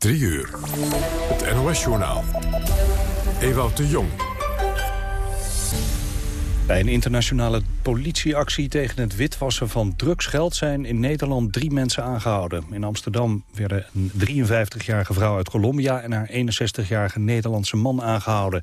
3 uur. Het NOS-journaal. Ewout de Jong. Bij een internationale politieactie tegen het witwassen van drugsgeld... zijn in Nederland drie mensen aangehouden. In Amsterdam werden een 53-jarige vrouw uit Colombia... en haar 61-jarige Nederlandse man aangehouden.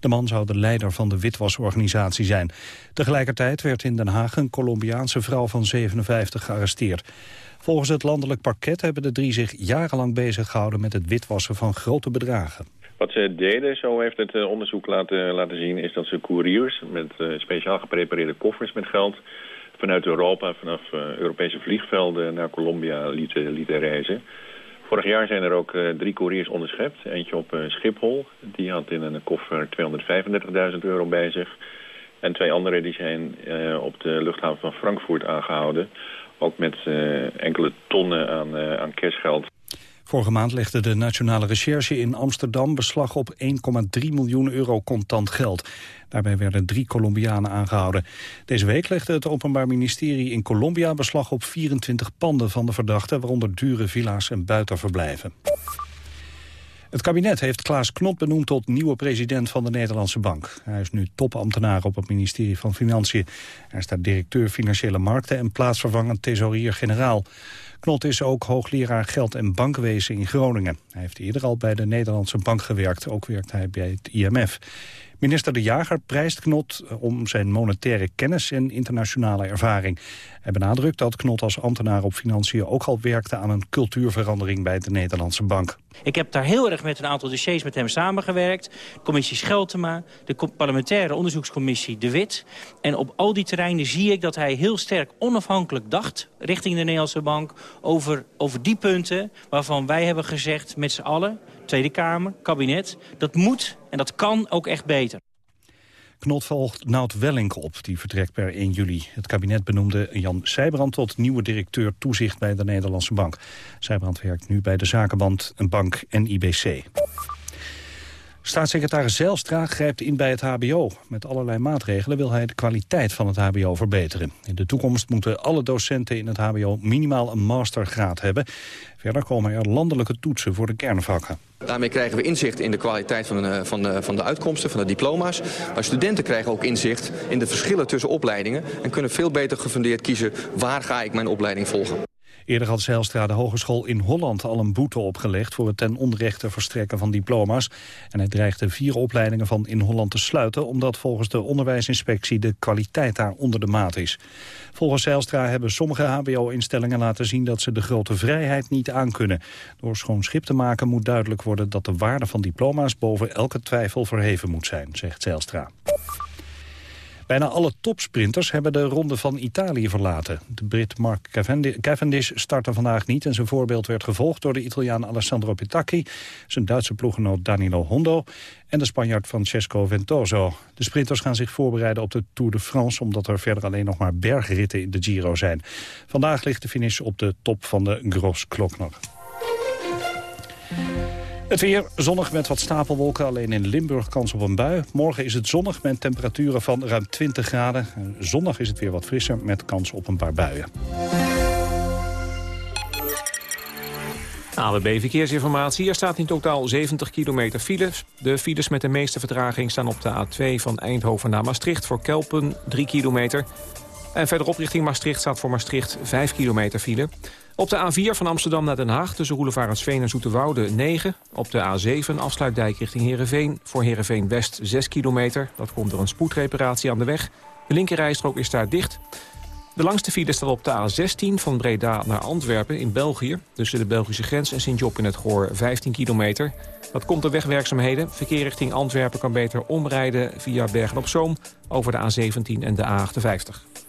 De man zou de leider van de witwasorganisatie zijn. Tegelijkertijd werd in Den Haag een Colombiaanse vrouw van 57 gearresteerd. Volgens het landelijk parket hebben de drie zich jarenlang bezig gehouden... met het witwassen van grote bedragen. Wat ze deden, zo heeft het eh, onderzoek laten, laten zien... is dat ze couriers met uh, speciaal geprepareerde koffers met geld... vanuit Europa, vanaf uh, Europese vliegvelden naar Colombia lieten reizen. Vorig jaar zijn er ook drie couriers onderschept. Eentje op Schiphol, die had in een koffer 235.000 euro bij zich. En twee andere die zijn op de luchthaven van Frankfurt aangehouden... ook met enkele tonnen aan, aan cashgeld. Vorige maand legde de Nationale Recherche in Amsterdam beslag op 1,3 miljoen euro contant geld. Daarbij werden drie Colombianen aangehouden. Deze week legde het Openbaar Ministerie in Colombia beslag op 24 panden van de verdachten, waaronder dure villa's en buitenverblijven. Het kabinet heeft Klaas Knot benoemd tot nieuwe president van de Nederlandse Bank. Hij is nu topambtenaar op het ministerie van Financiën. Hij staat directeur Financiële Markten en plaatsvervangend thesaurier-generaal. Knot is ook hoogleraar geld- en bankwezen in Groningen. Hij heeft eerder al bij de Nederlandse Bank gewerkt. Ook werkt hij bij het IMF. Minister De Jager prijst Knot eh, om zijn monetaire kennis en internationale ervaring. Hij benadrukt dat Knot als ambtenaar op financiën ook al werkte aan een cultuurverandering bij de Nederlandse Bank. Ik heb daar heel erg met een aantal dossiers met hem samengewerkt. Commissie Scheltema, de parlementaire onderzoekscommissie De Wit. En op al die terreinen zie ik dat hij heel sterk onafhankelijk dacht... richting de Nederlandse Bank over, over die punten waarvan wij hebben gezegd met z'n allen... Tweede Kamer, kabinet, dat moet en dat kan ook echt beter. Knot volgt Nout Wellink op, die vertrekt per 1 juli. Het kabinet benoemde Jan Sijbrand tot nieuwe directeur toezicht bij de Nederlandse Bank. Sijbrand werkt nu bij de Zakenband, een bank en IBC. Staatssecretaris Zijlstra grijpt in bij het hbo. Met allerlei maatregelen wil hij de kwaliteit van het hbo verbeteren. In de toekomst moeten alle docenten in het hbo minimaal een mastergraad hebben. Verder komen er landelijke toetsen voor de kernvakken. Daarmee krijgen we inzicht in de kwaliteit van de, van, de, van de uitkomsten, van de diploma's. Maar studenten krijgen ook inzicht in de verschillen tussen opleidingen... en kunnen veel beter gefundeerd kiezen waar ga ik mijn opleiding volgen. Eerder had Zijlstra de Hogeschool in Holland al een boete opgelegd... voor het ten onrechte verstrekken van diploma's. En hij dreigde vier opleidingen van in Holland te sluiten... omdat volgens de onderwijsinspectie de kwaliteit daar onder de maat is. Volgens Zijlstra hebben sommige hbo-instellingen laten zien... dat ze de grote vrijheid niet aankunnen. Door schoon schip te maken moet duidelijk worden... dat de waarde van diploma's boven elke twijfel verheven moet zijn, zegt Zijlstra. Bijna alle topsprinters hebben de Ronde van Italië verlaten. De Brit Mark Cavendish startte vandaag niet... en zijn voorbeeld werd gevolgd door de Italiaan Alessandro Petacchi... zijn Duitse ploeggenoot Danilo Hondo en de Spanjaard Francesco Ventoso. De sprinters gaan zich voorbereiden op de Tour de France... omdat er verder alleen nog maar bergritten in de Giro zijn. Vandaag ligt de finish op de top van de Gros Klokner. Het weer zonnig met wat stapelwolken, alleen in Limburg kans op een bui. Morgen is het zonnig met temperaturen van ruim 20 graden. Zondag is het weer wat frisser met kans op een paar buien. AWB Verkeersinformatie. Er staat in totaal 70 kilometer files. De files met de meeste vertraging staan op de A2 van Eindhoven naar Maastricht... voor Kelpen 3 kilometer. En verderop richting Maastricht staat voor Maastricht 5 kilometer file. Op de A4 van Amsterdam naar Den Haag tussen Roelevarensveen en Zoeterwoude 9. Op de A7 afsluitdijk richting Heerenveen. Voor Heerenveen West 6 kilometer. Dat komt door een spoedreparatie aan de weg. De linkerrijstrook is daar dicht. De langste file staat op de A16 van Breda naar Antwerpen in België. Tussen de Belgische grens en Sint-Job in het Goor 15 kilometer. Dat komt door wegwerkzaamheden. Verkeer richting Antwerpen kan beter omrijden via Bergen-op-Zoom... over de A17 en de A58.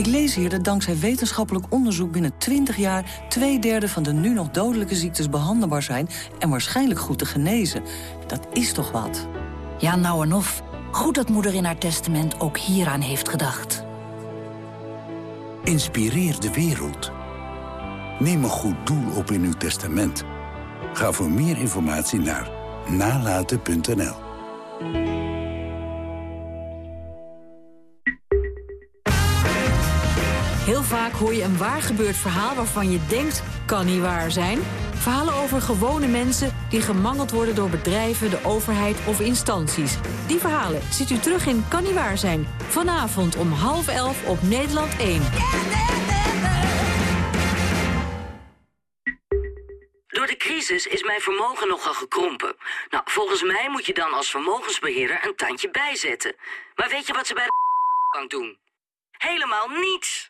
Ik lees hier dat dankzij wetenschappelijk onderzoek binnen 20 jaar... twee derde van de nu nog dodelijke ziektes behandelbaar zijn... en waarschijnlijk goed te genezen. Dat is toch wat? Ja, nou en of. Goed dat moeder in haar testament ook hieraan heeft gedacht. Inspireer de wereld. Neem een goed doel op in uw testament. Ga voor meer informatie naar nalaten.nl. hoor je een waar gebeurd verhaal waarvan je denkt, kan niet waar zijn. Verhalen over gewone mensen die gemangeld worden door bedrijven, de overheid of instanties. Die verhalen ziet u terug in Kan niet waar zijn. Vanavond om half elf op Nederland 1. Door de crisis is mijn vermogen nogal gekrompen. Nou, volgens mij moet je dan als vermogensbeheerder een tandje bijzetten. Maar weet je wat ze bij de bank doen? Helemaal niets.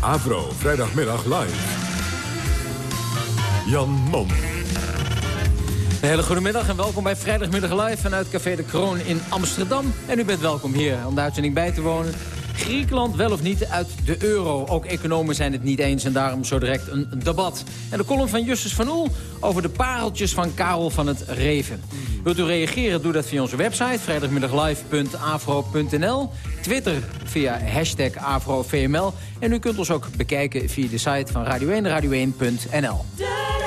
Avro, vrijdagmiddag live. Jan Mom. Een hele goede middag en welkom bij Vrijdagmiddag Live vanuit Café de Kroon in Amsterdam. En u bent welkom hier om de uitzending bij te wonen. Griekenland wel of niet uit de euro. Ook economen zijn het niet eens en daarom zo direct een debat. En de column van Justus van Oel over de pareltjes van Karel van het Reven. Wilt u reageren, doe dat via onze website vrijdagmiddaglive.afro.nl. Twitter via hashtag AfroVML. En u kunt ons ook bekijken via de site van Radio 1, radio1.nl. De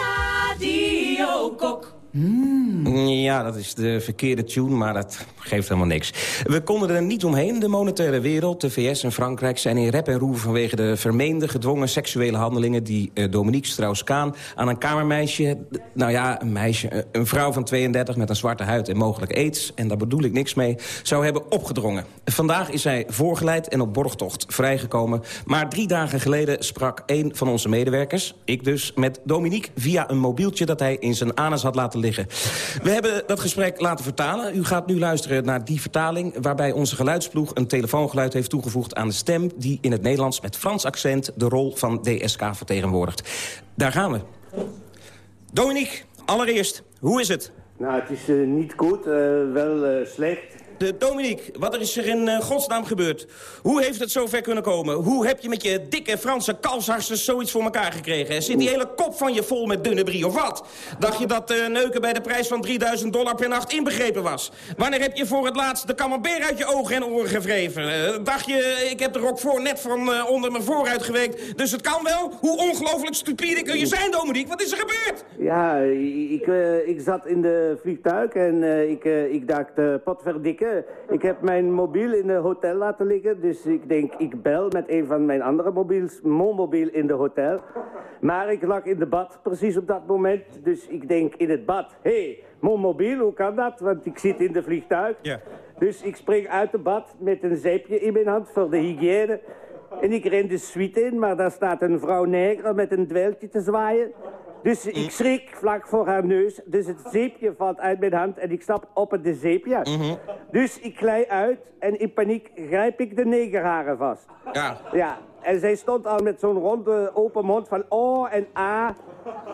Radio Kok. Ja, dat is de verkeerde tune, maar dat geeft helemaal niks. We konden er niet omheen. De monetaire wereld, de VS en Frankrijk zijn in rep en roer... vanwege de vermeende gedwongen seksuele handelingen... die uh, Dominique Strauss-Kaan aan een kamermeisje... nou ja, een meisje, een vrouw van 32 met een zwarte huid en mogelijk aids... en daar bedoel ik niks mee, zou hebben opgedrongen. Vandaag is zij voorgeleid en op borgtocht vrijgekomen. Maar drie dagen geleden sprak een van onze medewerkers, ik dus... met Dominique via een mobieltje dat hij in zijn anus had laten liggen. We hebben dat gesprek laten vertalen. U gaat nu luisteren naar die vertaling... waarbij onze geluidsploeg een telefoongeluid heeft toegevoegd aan de stem... die in het Nederlands met Frans accent de rol van DSK vertegenwoordigt. Daar gaan we. Dominique, allereerst, hoe is het? Nou, het is uh, niet goed, uh, wel slecht. De Dominique, wat is er in uh, godsnaam gebeurd? Hoe heeft het zover kunnen komen? Hoe heb je met je dikke Franse kalsharsters zoiets voor elkaar gekregen? Zit die hele kop van je vol met dunne brie of wat? Dacht je dat uh, neuken bij de prijs van 3000 dollar per nacht inbegrepen was? Wanneer heb je voor het laatst de camembert uit je ogen en oren gewreven? Uh, dacht je, ik heb er ook voor net van onder mijn vooruit geweekt, dus het kan wel? Hoe ongelooflijk stupide kun je zijn, Dominique? Wat is er gebeurd? Ja, ik, ik zat in de vliegtuig en ik, ik dacht, potverdikke ik heb mijn mobiel in het hotel laten liggen. Dus ik denk, ik bel met een van mijn andere mobiels, mijn mobiel in de hotel. Maar ik lag in de bad precies op dat moment. Dus ik denk in het bad, hé, hey, mijn mobiel, hoe kan dat? Want ik zit in de vliegtuig. Ja. Dus ik spring uit de bad met een zeepje in mijn hand voor de hygiëne. En ik ren de suite in, maar daar staat een vrouw neger met een dweiltje te zwaaien. Dus ik schrik vlak voor haar neus. Dus het zeepje valt uit mijn hand en ik stap op het zeepje. Mhm. Dus ik glij uit en in paniek grijp ik de negerharen vast. Ja. Ja, en zij stond al met zo'n ronde open mond van O en A.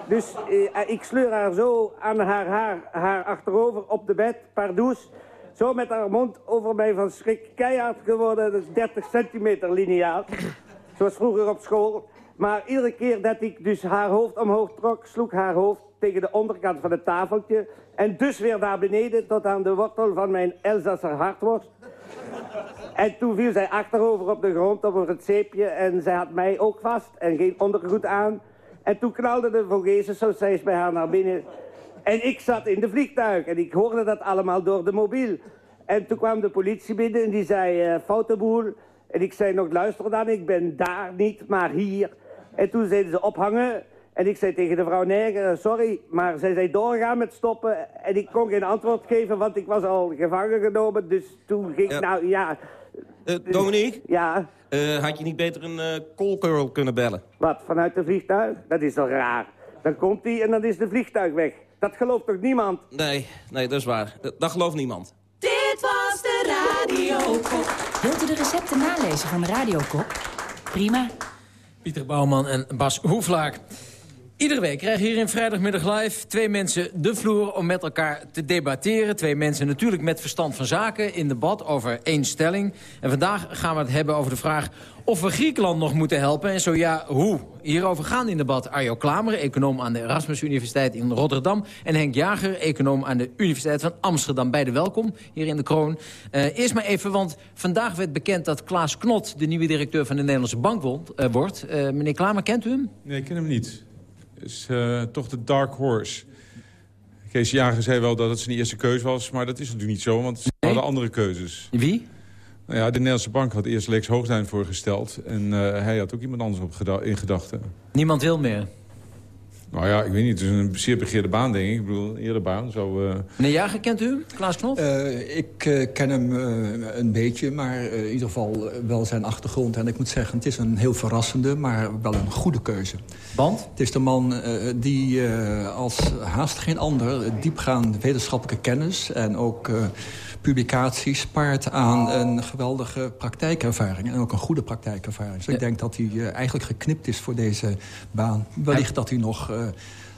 Dus eh, ik sleur haar zo aan haar haar, haar achterover op de bed, pardoes. Zo met haar mond over mij van schrik keihard geworden. Dat is 30 centimeter lineaal. Zoals vroeger op school. Maar iedere keer dat ik dus haar hoofd omhoog trok, sloeg haar hoofd tegen de onderkant van het tafeltje. En dus weer naar beneden tot aan de wortel van mijn Elsasser hartworst. En toen viel zij achterover op de grond over het zeepje en zij had mij ook vast en geen ondergoed aan. En toen knalde de Vogezen steeds bij haar naar binnen. En ik zat in de vliegtuig en ik hoorde dat allemaal door de mobiel. En toen kwam de politie binnen en die zei, uh. En ik zei nog, luister dan, ik ben daar niet, maar hier. En toen zeiden ze ophangen. En ik zei tegen de vrouw, nee, sorry, maar zij zei doorgaan met stoppen. En ik kon geen antwoord geven, want ik was al gevangen genomen. Dus toen ging ik, nou ja... Uh, Dominique? Ja? Uh, had je niet beter een uh, call girl kunnen bellen? Wat, vanuit de vliegtuig? Dat is toch raar? Dan komt hij en dan is de vliegtuig weg. Dat gelooft toch niemand? Nee, nee, dat is waar. Dat gelooft niemand. Dit was de Radiokok. Wilt u de recepten nalezen van de Radiokok? Prima. Pieter Bouwman en Bas Hoeflaak. Iedere week krijgen hier in Vrijdagmiddag Live twee mensen de vloer om met elkaar te debatteren. Twee mensen natuurlijk met verstand van zaken in debat over één stelling. En vandaag gaan we het hebben over de vraag of we Griekenland nog moeten helpen. En zo ja, hoe? Hierover gaan in debat Arjo Klamer, econoom aan de Erasmus Universiteit in Rotterdam. En Henk Jager, econoom aan de Universiteit van Amsterdam. Beide welkom hier in de Kroon. Uh, eerst maar even, want vandaag werd bekend dat Klaas Knot... de nieuwe directeur van de Nederlandse Bank wordt. Uh, meneer Klamer, kent u hem? Nee, ik ken hem niet is uh, toch de dark horse. Kees Jager zei wel dat het zijn eerste keuze was... maar dat is natuurlijk niet zo, want ze nee. hadden andere keuzes. Wie? Nou ja, de Nederlandse Bank had eerst Lex Hoogduin voorgesteld... en uh, hij had ook iemand anders op geda in gedachten. Niemand wil meer? Nou ja, ik weet niet. Het is een zeer begeerde baan, denk ik. Ik bedoel, een eerder baan. Zo, uh... Meneer Jager, kent u hem? Klaas Knop? Uh, ik uh, ken hem een beetje, maar in ieder geval wel zijn achtergrond. En ik moet zeggen, het is een heel verrassende, maar wel een goede keuze. Want? Het is de man die als haast geen ander diepgaande wetenschappelijke kennis... en ook publicaties spaart aan een geweldige praktijkervaring. En ook een goede praktijkervaring. Dus ja. ik denk dat hij uh, eigenlijk geknipt is voor deze baan. Wellicht dat hij nog... Uh,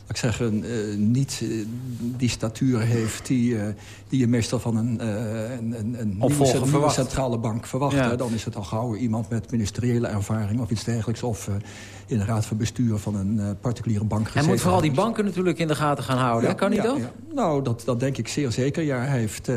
ik zeggen, uh, niet uh, die statuur heeft die, uh, die je meestal van een, een, een, een nieuwe, nieuwe centrale bank verwacht. Ja. Dan is het al gauw iemand met ministeriële ervaring of iets dergelijks. Of in de raad van bestuur van een particuliere bank gezeten. Hij moet vooral die banken natuurlijk in de gaten gaan houden. Ja, kan hij ja, dat? Nou, dat, dat denk ik zeer zeker. Ja, hij heeft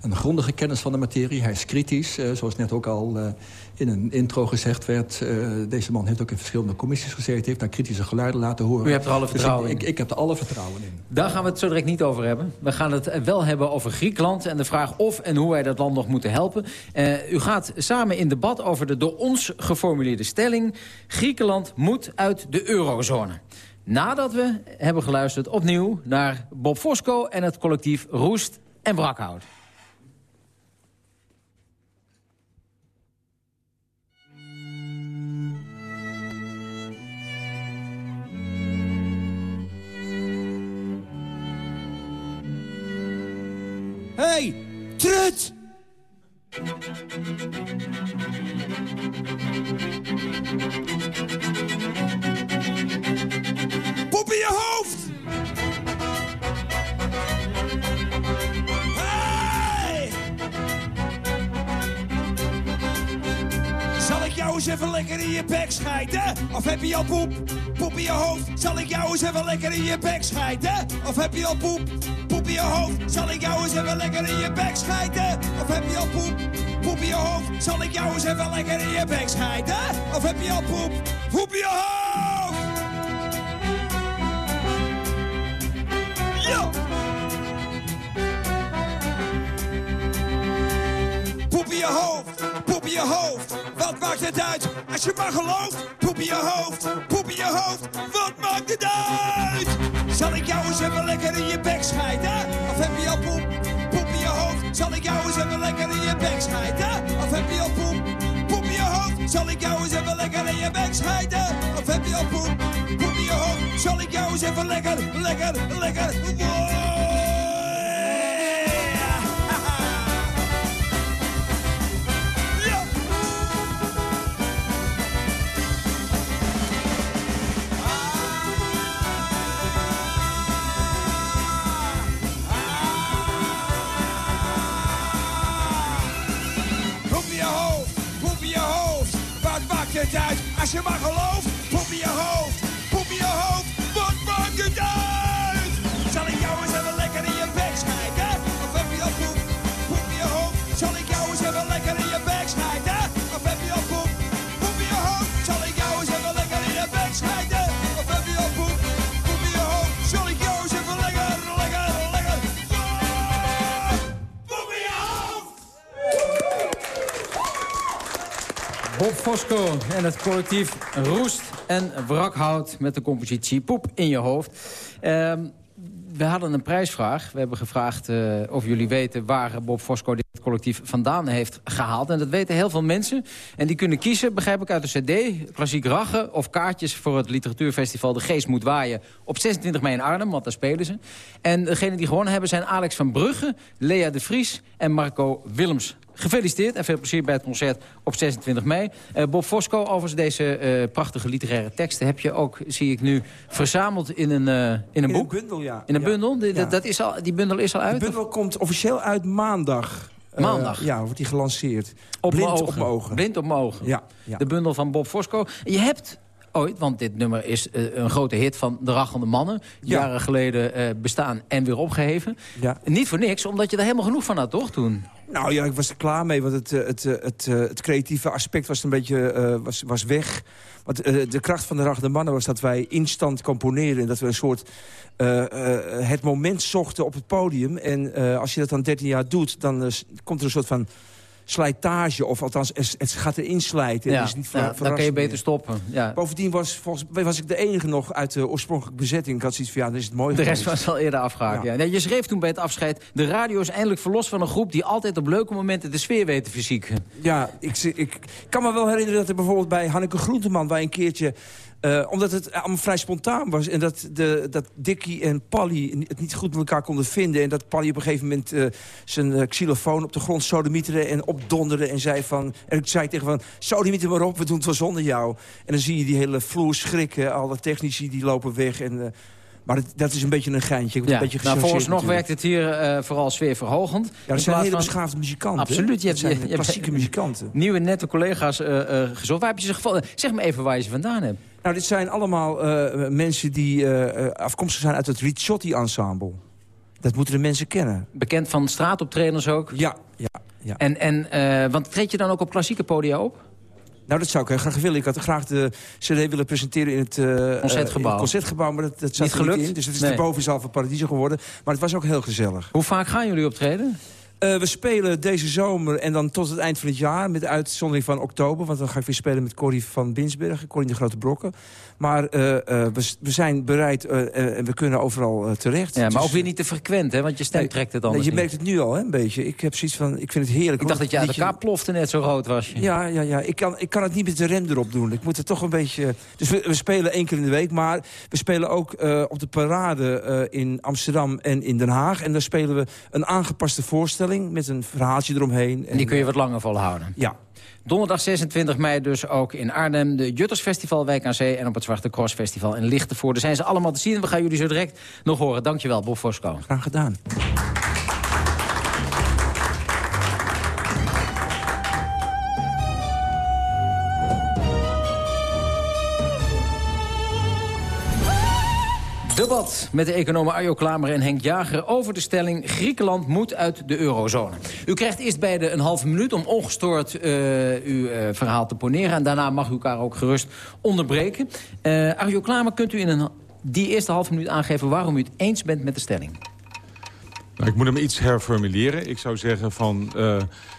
een grondige kennis van de materie. Hij is kritisch, zoals net ook al in een intro gezegd werd... Uh, deze man heeft ook in verschillende commissies gezeten... heeft daar kritische geluiden laten horen. U hebt er alle vertrouwen dus ik, ik, ik, heb er alle vertrouwen in. Daar gaan we het zo direct niet over hebben. We gaan het wel hebben over Griekenland... en de vraag of en hoe wij dat land nog moeten helpen. Uh, u gaat samen in debat over de door ons geformuleerde stelling... Griekenland moet uit de eurozone. Nadat we hebben geluisterd opnieuw naar Bob Fosco... en het collectief Roest en Brakhout. Hey, trut! Pop in je hoofd! Hey! Zal ik jou eens even lekker in je bek schijten? Of heb je al poep? Poep in je hoofd. Zal ik jou eens even lekker in je bek schijten? Of heb je al poep? Poep in je hoofd. Zal ik jou eens even lekker in je bek schijten? Of heb je al poep? Poep in je hoofd. Zal ik jou eens even lekker in je bek schijten? Of heb je al poep? Poep in je hoofd! Ja! In je hoofd. Wat maakt het uit als je maar gelooft? Poep in je hoofd, poep in je hoofd. Wat maakt het uit? Zal ik jou eens even lekker in je bek schijten? Of heb je al poep? Poep in je hoofd. Zal ik jou eens even lekker in je bek schijten? Of heb je al poep? Poep in je hoofd. Zal ik jou eens even lekker in je bek schijten? Of heb je al poep? In je hoofd. Zal ik jou eens even lekker, lekker, lekker... Fosco en het collectief Roest en Wrakhout... met de compositie Poep in je hoofd. Uh, we hadden een prijsvraag. We hebben gevraagd uh, of jullie weten waar Bob Fosco dit collectief vandaan heeft gehaald. En dat weten heel veel mensen. En die kunnen kiezen, begrijp ik, uit de cd, klassiek Raggen... of kaartjes voor het literatuurfestival De Geest Moet Waaien... op 26 mei in Arnhem, want daar spelen ze. En degenen die gewonnen hebben zijn Alex van Brugge, Lea de Vries en Marco Willems. Gefeliciteerd en veel plezier bij het concert op 26 mei. Uh, Bob Fosco, overigens deze uh, prachtige literaire teksten... heb je ook, zie ik nu, verzameld in een, uh, in een boek? In een bundel, ja. In een ja. bundel? De, ja. dat is al, die bundel is al uit? De bundel of? komt officieel uit maandag. Maandag? ja, wordt die gelanceerd. Op Blind op mijn ogen. Blind op mijn ogen. Ja, ja. De bundel van Bob Fosco. Je hebt ooit, want dit nummer is uh, een grote hit van De Rachende Mannen. Ja. Jaren geleden uh, bestaan en weer opgeheven. Ja. Niet voor niks, omdat je er helemaal genoeg van had, toch, toen? Nou ja, ik was er klaar mee, want het, het, het, het, het creatieve aspect was een beetje uh, was, was weg. Want de kracht van De Rachende Mannen was dat wij instant componeren... en dat we een soort het moment zochten op het podium. En als je dat dan 13 jaar doet, dan komt er een soort van slijtage. Of althans, het gaat erin slijten. Ja, niet ja, dan kun je beter stoppen. Ja. Bovendien was, volgens, was ik de enige nog uit de oorspronkelijke bezetting. Ik had zoiets van, ja, dan is het mooi De rest was al eerder afgehaakt, ja. ja. Je schreef toen bij het afscheid... de radio is eindelijk verlost van een groep... die altijd op leuke momenten de sfeer weet te fysiek. Ja, ik, ik kan me wel herinneren dat er bijvoorbeeld bij Hanneke Groenteman... wij een keertje uh, omdat het allemaal vrij spontaan was. En dat, de, dat Dickie en Polly het niet goed met elkaar konden vinden. En dat Polly op een gegeven moment uh, zijn uh, xylofoon op de grond sodemieterde en opdonderde. En zei van, en ik zei tegen van, sodemieter maar op, we doen het wel zonder jou. En dan zie je die hele vloer schrikken. Alle technici die lopen weg en... Maar dat, dat, is een beetje een geintje. Ja. Een beetje nou, volgens nog werkt het hier uh, vooral sfeerverhogend. Ja, dat zijn hele van... beschaafde muzikanten. Absoluut. Je hebt, zijn je, je klassieke hebt muzikanten. Nieuwe nette collega's uh, uh, gezocht. Waar heb je ze gevonden? Zeg me even waar je ze vandaan hebt. Nou, dit zijn allemaal mensen die afkomstig zijn uit het Ricciotti-ensemble. Dat moeten de mensen kennen. Bekend van straatoptredens ook? Ja, ja. ja. En, en, want treed je dan ook op klassieke podia op? Nou, dat zou ik heel graag willen. Ik had graag de CD willen presenteren in het, uh, concertgebouw. In het concertgebouw, maar dat, dat zat niet gelukt. Niet in. Dus het is nee. de bovenzaal van Paradiso geworden. Maar het was ook heel gezellig. Hoe vaak gaan jullie optreden? Uh, we spelen deze zomer en dan tot het eind van het jaar... met de uitzondering van oktober. Want dan ga ik weer spelen met Corrie van Binsbergen. Corrie de Grote Brokken. Maar uh, uh, we, we, zijn bereid en we kunnen overal terecht. Ja, maar dus, ook weer niet te frequent, hè? Want je stem trekt het dan. Nee, je merkt het nu al, hè, een beetje. Ik heb zoiets van, ik vind het heerlijk. Ik dacht dat je uit elkaar plofte net zo rood was. Je. Ja, ja, ja. Ik kan, ik kan het niet met de rem erop doen. Ik moet het toch een beetje... Dus we, we spelen één keer in de week. Maar we spelen ook op de parade in Amsterdam en in Den Haag. En daar spelen we een aangepaste voorstelling met een verhaal eromheen. En die kun je wat langer volhouden? Ja. Donderdag 26 mei dus ook in Arnhem. De Juttersfestival Wijk aan Zee en op het Zwarte Cross Festival in Lichtenvoorde. Zijn ze allemaal te zien. We gaan jullie zo direct nog horen. Dankjewel, Bob Fosco. Graag gedaan. Met de economen Arjo Klamer en Henk Jager over de stelling... Griekenland moet uit de eurozone. U krijgt eerst beide een halve minuut om ongestoord uh, uw uh, verhaal te poneren... en daarna mag u elkaar ook gerust onderbreken. Uh, Arjo Klamer, kunt u in een, die eerste halve minuut aangeven... waarom u het eens bent met de stelling? Nou, ik moet hem iets herformuleren. Ik zou zeggen van,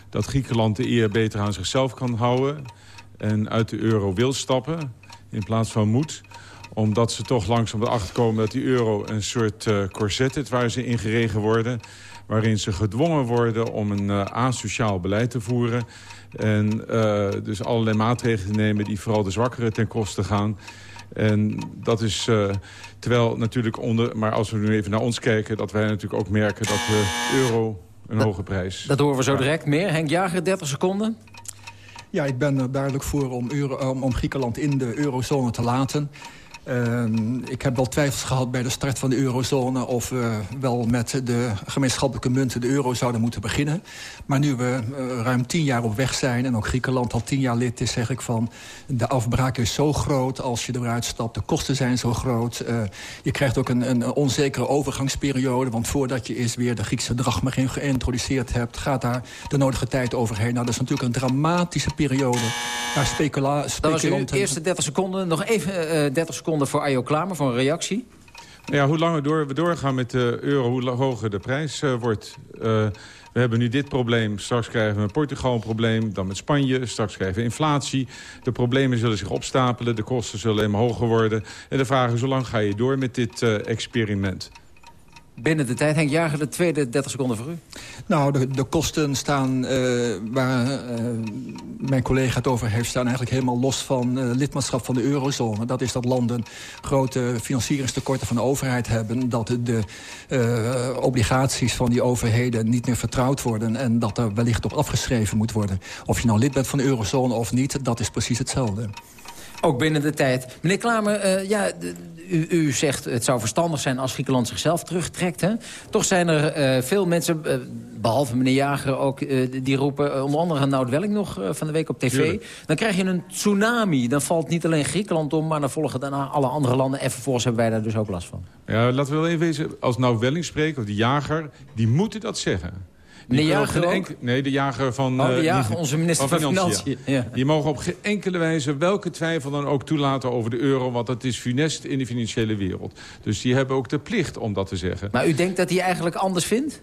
dat Griekenland de eer beter aan zichzelf kan houden... en uit de euro wil stappen in plaats van moet omdat ze toch langzaam erachter komen dat die euro een soort uh, corset is... waar ze in geregen worden. Waarin ze gedwongen worden om een uh, asociaal beleid te voeren. En uh, dus allerlei maatregelen nemen die vooral de zwakkeren ten koste gaan. En dat is, terwijl natuurlijk onder... maar als we nu even naar ons kijken... dat wij natuurlijk ook merken dat de euro een dat, hoge prijs... Dat horen we zo direct meer. Henk Jager, 30 seconden. Ja, ik ben er duidelijk voor om, euro, om, om Griekenland in de eurozone te laten... Uh, ik heb wel twijfels gehad bij de start van de eurozone... of we wel met de gemeenschappelijke munten de euro zouden moeten beginnen. Maar nu we uh, ruim tien jaar op weg zijn... en ook Griekenland al tien jaar lid is, zeg ik van... de afbraak is zo groot als je eruit stapt. De kosten zijn zo groot. Uh, je krijgt ook een, een onzekere overgangsperiode... want voordat je eens weer de Griekse drachma geïntroduceerd hebt... gaat daar de nodige tijd overheen. Nou, dat is natuurlijk een dramatische periode. Waar specula dat was uw eerste 30 seconden. Nog even 30 seconden voor Ajo Klamer voor een reactie. Ja, hoe langer door, we doorgaan met de euro, hoe hoger de prijs uh, wordt. Uh, we hebben nu dit probleem. Straks krijgen we met Portugal een probleem. Dan met Spanje. Straks krijgen we inflatie. De problemen zullen zich opstapelen. De kosten zullen alleen maar hoger worden. En de vraag is, hoe lang ga je door met dit uh, experiment? Binnen de tijd, Henk Jager, de tweede 30 seconden voor u. Nou, de, de kosten staan, uh, waar uh, mijn collega het over heeft... staan eigenlijk helemaal los van uh, lidmaatschap van de eurozone. Dat is dat landen grote financieringstekorten van de overheid hebben... dat de obligaties van die overheden niet meer vertrouwd worden... en dat er wellicht op afgeschreven moet worden. Of je nou lid bent van de eurozone of niet, dat is precies hetzelfde. Ook binnen de tijd. Meneer Klamer, ja, u, u, zegt het zou verstandig zijn als Griekenland zichzelf terugtrekt. Hè? Toch zijn er uh, veel mensen, uh, behalve meneer Jager ook, uh, die roepen... onder andere Nout Welling nog van de week op tv. Tuurlijk. Dan krijg je een tsunami. Dan valt niet alleen Griekenland om, maar dan volgen daarna alle andere landen. En vervolgens hebben wij daar dus ook last van. Ja, laten we wel even wezen, als Nout Welling spreekt, of die Jager... die moeten dat zeggen. De jager Nee, de jager van... Oh, de jager, onze minister van, van Financiën. Ja. Die mogen op geen enkele wijze welke twijfel dan ook toelaten over de euro... want dat is funest in de financiële wereld. Dus die hebben ook de plicht om dat te zeggen. Maar u denkt dat hij eigenlijk anders vindt?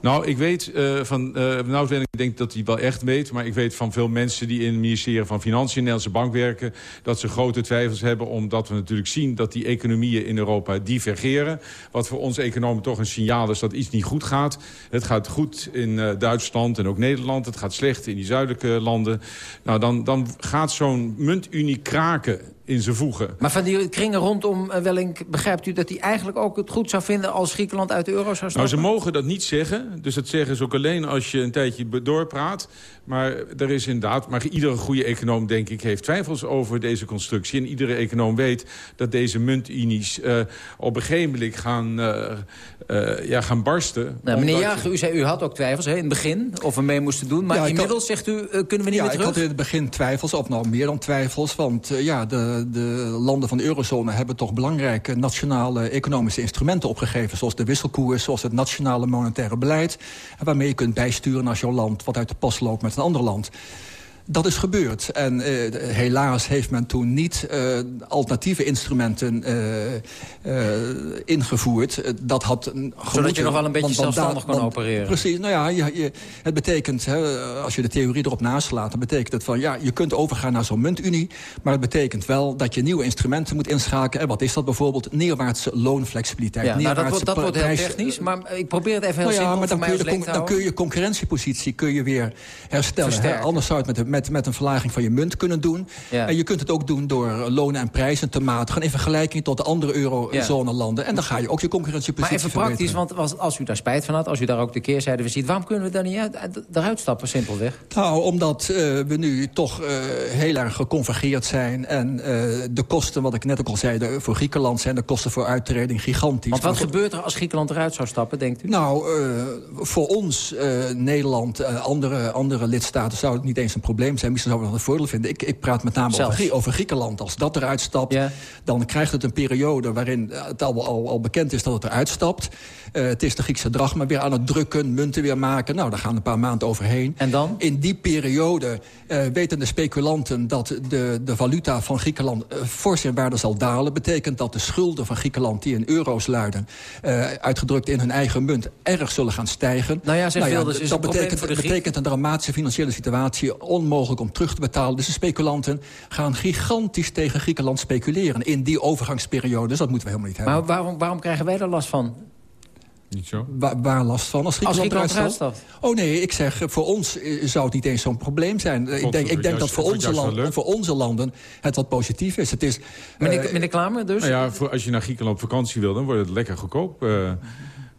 Nou, ik weet uh, van... Uh, nou, ik denk dat hij wel echt weet... maar ik weet van veel mensen die in het ministerie van Financiën... en Nederlandse Bank werken... dat ze grote twijfels hebben... omdat we natuurlijk zien dat die economieën in Europa divergeren. Wat voor ons economen toch een signaal is dat iets niet goed gaat. Het gaat goed in uh, Duitsland en ook Nederland. Het gaat slecht in die zuidelijke landen. Nou, dan, dan gaat zo'n muntunie kraken in zijn voegen. Maar van die kringen rondom Welling, begrijpt u dat hij eigenlijk ook het goed zou vinden... als Griekenland uit de euro zou stappen? Nou, ze mogen dat niet zeggen. Dus dat zeggen ze ook alleen als je een tijdje doorpraat. Maar er is inderdaad... Maar iedere goede econoom, denk ik, heeft twijfels over deze constructie. En iedere econoom weet dat deze muntunies uh, op een gegeven moment gaan, uh, uh, ja, gaan barsten. Nou, meneer Jager, u zei u had ook twijfels hè, in het begin of we mee moesten doen. Maar ja, inmiddels had, zegt u, kunnen we niet ja, meer terug? ik had in het begin twijfels, of nou meer dan twijfels. Want ja, de, de landen van de eurozone hebben toch belangrijke nationale economische instrumenten opgegeven. Zoals de wisselkoers, zoals het nationale monetaire beleid. Waarmee je kunt bijsturen als jouw land wat uit de pas loopt met een ander land. Dat is gebeurd. En uh, helaas heeft men toen niet uh, alternatieve instrumenten uh, ingevoerd. dat had gemoeten, Zodat je nog wel een beetje zelfstandig kan opereren. Precies. Nou ja, je, je, het betekent, hè, als je de theorie erop naslaat... dan betekent het van, ja, je kunt overgaan naar zo'n muntunie... maar het betekent wel dat je nieuwe instrumenten moet inschakelen. En wat is dat bijvoorbeeld? Neerwaartse loonflexibiliteit. Ja, nou, dat, wordt, dat wordt heel technisch, maar ik probeer het even heel nou ja, simpel maar dan kun, je de, dan kun je concurrentiepositie kun je weer herstellen. Hè? Anders zou het met de met, met een verlaging van je munt kunnen doen. Ja. En je kunt het ook doen door lonen en prijzen te matigen... in vergelijking tot de andere eurozone-landen. En dan ga je ook je concurrentiepositie Maar even praktisch, want als, als u daar spijt van had... als u daar ook de keerzijde van ziet... waarom kunnen we daar niet uit, eruit stappen, simpelweg? Nou, omdat uh, we nu toch uh, heel erg geconvergeerd zijn... en uh, de kosten, wat ik net ook al zei, de, voor Griekenland... zijn de kosten voor uittreding gigantisch. Want wat gebeurt er als Griekenland eruit zou stappen, denkt u? Nou, voor ons, Nederland, andere, andere lidstaten... zou het niet eens een probleem zijn misschien zou we dat een voordeel vinden. Ik, ik praat met name over, over, Griekenland. Als dat eruit stapt, ja. dan krijgt het een periode... waarin het al, al, al bekend is dat het eruit stapt. Uh, het is de Griekse drachma weer aan het drukken, munten weer maken. Nou, daar gaan een paar maanden overheen. En dan? In die periode uh, weten de speculanten dat de, de valuta van Griekenland... Uh, fors in waarde zal dalen. Betekent dat de schulden van Griekenland die in euro's luiden... uitgedrukt in hun eigen munt, erg zullen gaan stijgen. Nou ja, nou ja, dus dat betekent, betekent een dramatische financiële situatie... onmogelijk om terug te betalen. Dus de speculanten gaan gigantisch tegen Griekenland speculeren... in die overgangsperiode. Dus dat moeten we helemaal niet hebben. Maar waarom, waarom krijgen wij er last van? Niet zo? Waar, waar last van als Griekenland, als Griekenland? Oh nee, ik zeg, voor ons zou het niet eens zo'n probleem zijn. ik denk, ik denk dat voor onze, land, voor onze landen het wat positief is. Het is meneer, uh, meneer Klamer, dus? Nou ja, voor, als je naar Griekenland op vakantie wil, dan wordt het lekker goedkoop. Uh,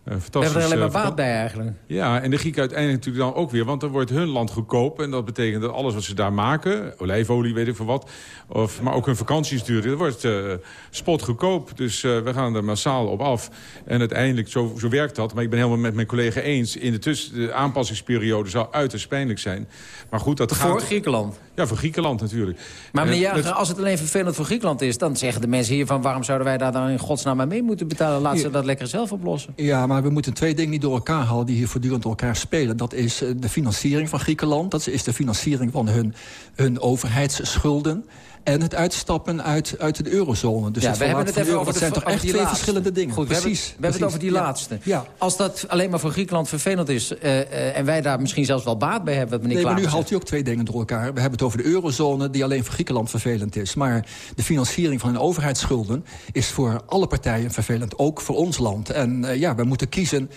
Uh, we hebben er alleen maar baat bij eigenlijk. Ja, en de Grieken uiteindelijk natuurlijk dan ook weer. Want dan wordt hun land goedkoop. En dat betekent dat alles wat ze daar maken... olijfolie, weet ik veel wat... Of, maar ook hun vakanties duren, dat wordt uh, spot goedkoop. Dus uh, we gaan er massaal op af. En uiteindelijk, zo, zo werkt dat. Maar ik ben helemaal met mijn collega eens... in de, tussen, de aanpassingsperiode zou uiterst pijnlijk zijn. Maar goed, dat voor gaat... Griekenland? Ja, voor Griekenland natuurlijk. Maar meneer met... als het alleen vervelend voor Griekenland is... dan zeggen de mensen hier van... waarom zouden wij daar dan in godsnaam aan mee moeten betalen? Laat ze dat lekker zelf oplossen. Ja, maar we moeten twee dingen niet door elkaar halen... die hier voortdurend door elkaar spelen. Dat is de financiering van Griekenland. Dat is de financiering van hun, hun overheidsschulden. En het uitstappen uit, uit de eurozone. Dus ja, we hebben het even over dat zijn toch echt twee laatste. verschillende dingen. Goed, precies. we hebben, we hebben het over die Ja. laatste. Ja. Als dat alleen maar voor Griekenland vervelend is... eh, eh, en wij daar misschien zelfs wel baat bij hebben... wat meneer Nee, maar nu haalt u ook twee dingen door elkaar. We hebben het over de eurozone, die alleen voor Griekenland vervelend is. Maar de financiering van hun overheidsschulden is voor alle partijen vervelend. Ook voor ons land. En eh, ja, we moeten kiezen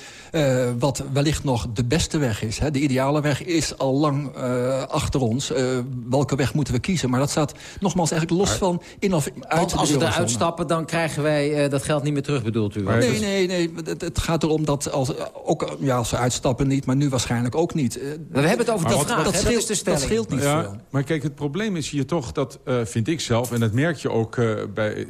wat wellicht nog de beste weg is. Hè. De ideale weg is al lang achter ons. Welke weg moeten we kiezen? Maar dat staat nogmaals eigenlijk los van in of uit Want de als we eruit stappen, dan krijgen wij eh, dat geld niet meer terug, bedoelt u? Nee, nee, nee. Het, het gaat erom dat als, ook, ja, als ze uitstappen niet, maar nu waarschijnlijk ook niet. Eh, We hebben het over de dat, vraag, dat, dat scheelt, is de stelling. dat scheelt niet Ja, veel. maar kijk, het probleem is hier toch dat, eh, vind ik zelf... en dat merk je ook eh, bij eh,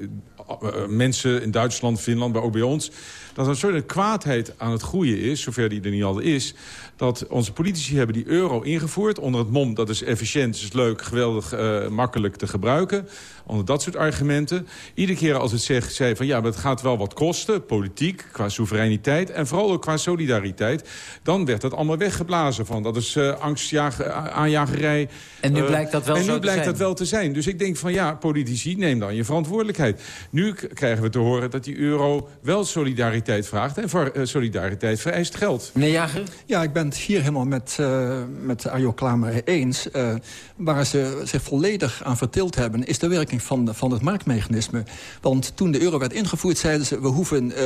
eh, mensen in Duitsland, Finland, maar ook bij ons... dat er een soort kwaadheid aan het groeien is, zover die er niet al is... dat onze politici hebben die euro ingevoerd onder het mom... dat is efficiënt, is leuk, geweldig, eh, makkelijk te gebruiken... onder dat soort argumenten. Iedere keer als het zegt, zei van ja, maar het gaat wel wat kosten... politiek, qua soevereiniteit en vooral ook qua solidariteit... dan werd dat allemaal weggeblazen van. Dat is eh angstaanjagerij. En nu Eh, blijkt dat wel En zo nu te blijkt zijn. dat wel te zijn. Dus ik denk van ja, politici, neem dan je verantwoordelijkheid. Nu krijgen we te horen dat die euro wel solidariteit vraagt... en voor eh, solidariteit vereist geld. Meneer Jager? Ja, ik ben het hier helemaal met, eh met Arjo Klamer eens. Eh, waar ze zich volledig aan vertild hebben... is de werking van, de, van het marktmechanisme. Want toen de euro werd ingevoerd, zeiden ze... we, hoeven, eh,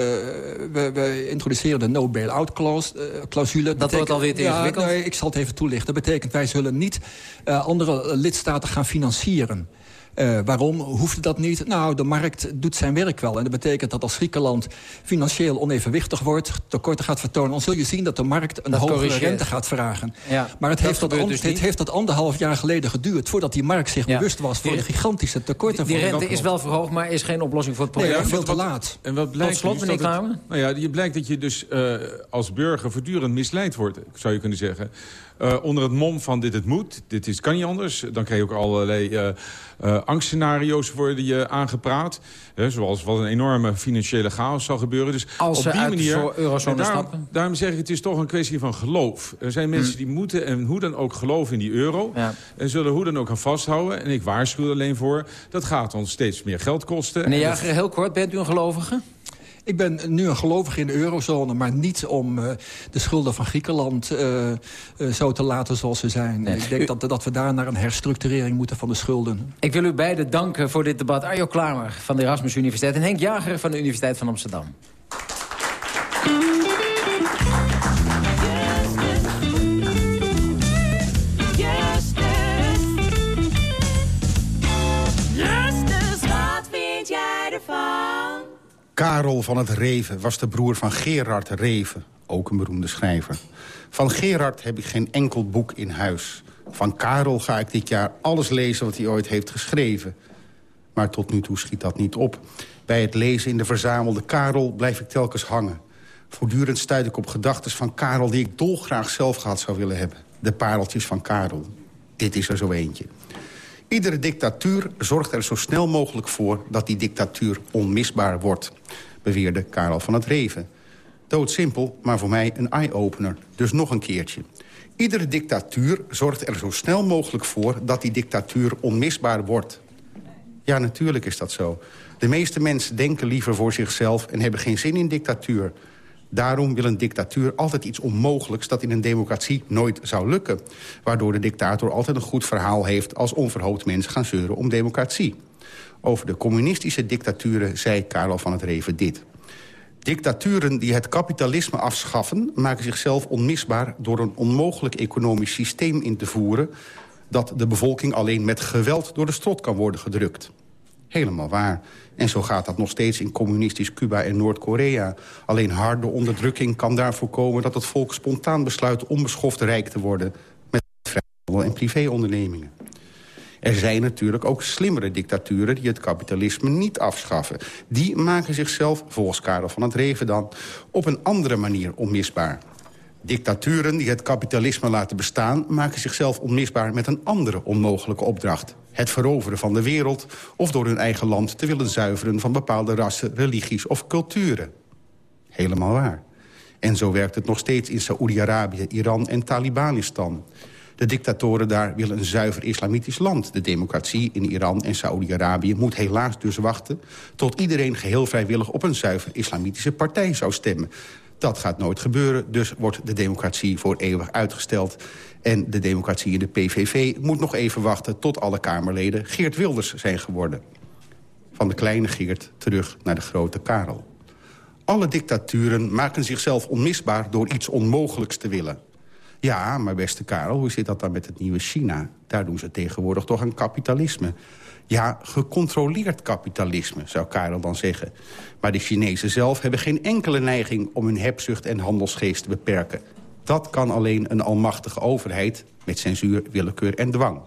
we, we introduceren de no bail-out clause, clausule. Dat wordt alweer te ja, ingewikkeld. nee, ik zal het even toelichten. Dat betekent, wij zullen niet andere lidstaten gaan financieren. Eh, waarom hoefde dat niet? Nou, de markt doet zijn werk wel. En dat betekent dat als Griekenland financieel onevenwichtig wordt... tekorten gaat vertonen... dan zul je zien dat de markt een Dat hogere corrigeert. rente gaat vragen. Ja, maar het dat heeft, tot, dus het niet. heeft tot anderhalf jaar geleden geduurd... voordat die markt zich Ja. bewust was van Die- de gigantische tekorten. Die van rente is wel verhoogd, maar is geen oplossing voor het probleem. Nee, veel te laat. En wat blijkt slot, nu is meneer dat Klamer? Nou ja, je blijkt dat je dus eh, als burger voortdurend misleid wordt, zou je kunnen zeggen. Eh, onder het mom van dit het moet, dit is, kan niet anders. Dan krijg je ook allerlei eh, angstscenario's worden je aangepraat. Hè, zoals wat een enorme financiële chaos zal gebeuren. Dus Als op ze die uit de manier, zo- eurozone daarom, stappen. daarom zeg ik, het is toch een kwestie van geloof. Er zijn mensen Hm. die moeten en hoe dan ook geloven in die euro. En zullen hoe dan ook aan vasthouden. En ik waarschuw er alleen voor, dat gaat ons steeds meer geld kosten. Meneer Jager, heel kort, bent u een gelovige? Ik ben nu een gelovige in de eurozone, maar niet om eh, de schulden van Griekenland eh, eh, zo te laten zoals ze zijn. Ik denk dat, dat we daar naar een herstructurering moeten van de schulden. Ik wil u beiden danken voor dit debat. Arjo Klamer van de Erasmus Universiteit en Henk Jager van de Universiteit van Amsterdam. Justus, Karel van het Reven was de broer van Gerard Reven, ook een beroemde schrijver. Van Gerard heb ik geen enkel boek in huis. Van Karel ga ik dit jaar alles lezen wat hij ooit heeft geschreven. Maar tot nu toe schiet dat niet op. Bij het lezen in de verzamelde Karel blijf ik telkens hangen. Voortdurend stuit ik op gedachten van Karel... die ik dolgraag zelf gehad zou willen hebben. De pareltjes van Karel. Dit is er zo eentje. Iedere dictatuur zorgt er zo snel mogelijk voor... dat die dictatuur onmisbaar wordt, beweerde Karel van het Reven. Doodsimpel, maar voor mij een eye-opener. Dus nog een keertje. Iedere dictatuur zorgt er zo snel mogelijk voor... dat die dictatuur onmisbaar wordt. Ja, natuurlijk is dat zo. De meeste mensen denken liever voor zichzelf... en hebben geen zin in dictatuur. Daarom wil een dictatuur altijd iets onmogelijks... dat in een democratie nooit zou lukken. Waardoor de dictator altijd een goed verhaal heeft... als onverhoopt mensen gaan zeuren om democratie. Over de communistische dictaturen zei Karel van het Reven dit. Dictaturen die het kapitalisme afschaffen... maken zichzelf onmisbaar door een onmogelijk economisch systeem in te voeren... dat de bevolking alleen met geweld door de strot kan worden gedrukt. Helemaal waar. En zo gaat dat nog steeds in communistisch Cuba en Noord-Korea. Alleen harde onderdrukking kan daar voorkomen... dat het volk spontaan besluit onbeschoft rijk te worden... met vrijhandel en privéondernemingen. Er zijn natuurlijk ook slimmere dictaturen die het kapitalisme niet afschaffen. Die maken zichzelf, volgens Karel van het Reven dan, op een andere manier onmisbaar. Dictaturen die het kapitalisme laten bestaan... maken zichzelf onmisbaar met een andere onmogelijke opdracht. Het veroveren van de wereld of door hun eigen land te willen zuiveren... van bepaalde rassen, religies of culturen. Helemaal waar. En zo werkt het nog steeds in Saoedi-Arabië, Iran en Talibanistan. De dictatoren daar willen een zuiver islamitisch land. De democratie in Iran en Saoedi-Arabië moet helaas dus wachten... tot iedereen geheel vrijwillig op een zuiver islamitische partij zou stemmen. Dat gaat nooit gebeuren, dus wordt de democratie voor eeuwig uitgesteld. En de democratie in de PVV moet nog even wachten... tot alle Kamerleden Geert Wilders zijn geworden. Van de kleine Geert terug naar de grote Karel. Alle dictaturen maken zichzelf onmisbaar door iets onmogelijks te willen. Ja, maar beste Karel, hoe zit dat dan met het nieuwe China? Daar doen ze tegenwoordig toch aan kapitalisme. Ja, gecontroleerd kapitalisme, zou Karel dan zeggen. Maar de Chinezen zelf hebben geen enkele neiging... om hun hebzucht en handelsgeest te beperken. Dat kan alleen een almachtige overheid... met censuur, willekeur en dwang.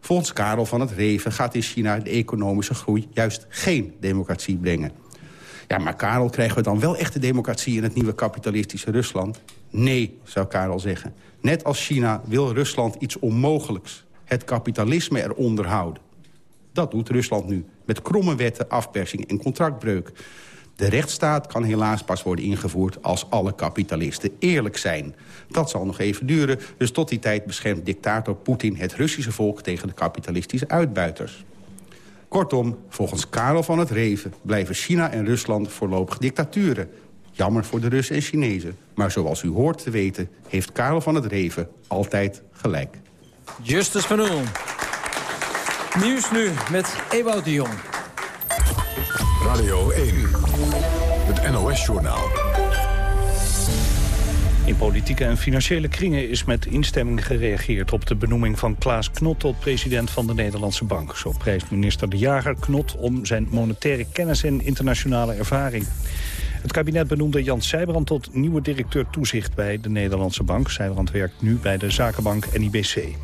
Volgens Karel van het Reven gaat in China de economische groei... juist geen democratie brengen. Ja, maar Karel, krijgen we dan wel echte democratie... in het nieuwe kapitalistische Rusland? Nee, zou Karel zeggen. Net als China wil Rusland iets onmogelijks. Het kapitalisme eronder houden. Dat doet Rusland nu, met kromme wetten, afpersing en contractbreuk. De rechtsstaat kan helaas pas worden ingevoerd als alle kapitalisten eerlijk zijn. Dat zal nog even duren, dus tot die tijd beschermt dictator Poetin het Russische volk tegen de kapitalistische uitbuiters. Kortom, volgens Karel van het Reven blijven China en Rusland voorlopig dictaturen. Jammer voor de Russen en Chinezen. Maar zoals u hoort te weten, heeft Karel van het Reven altijd gelijk. Justus van Oel. Nieuws nu met Ewout de Jong. Radio 1, het NOS-journaal. In politieke en financiële kringen is met instemming gereageerd op de benoeming van Klaas Knot tot president van de Nederlandse Bank. Zo prijst minister De Jager Knot om zijn monetaire kennis en internationale ervaring. Het kabinet benoemde Jan Sijbrand tot nieuwe directeur toezicht bij de Nederlandse Bank. Sijbrand werkt nu bij de zakenbank NIBC.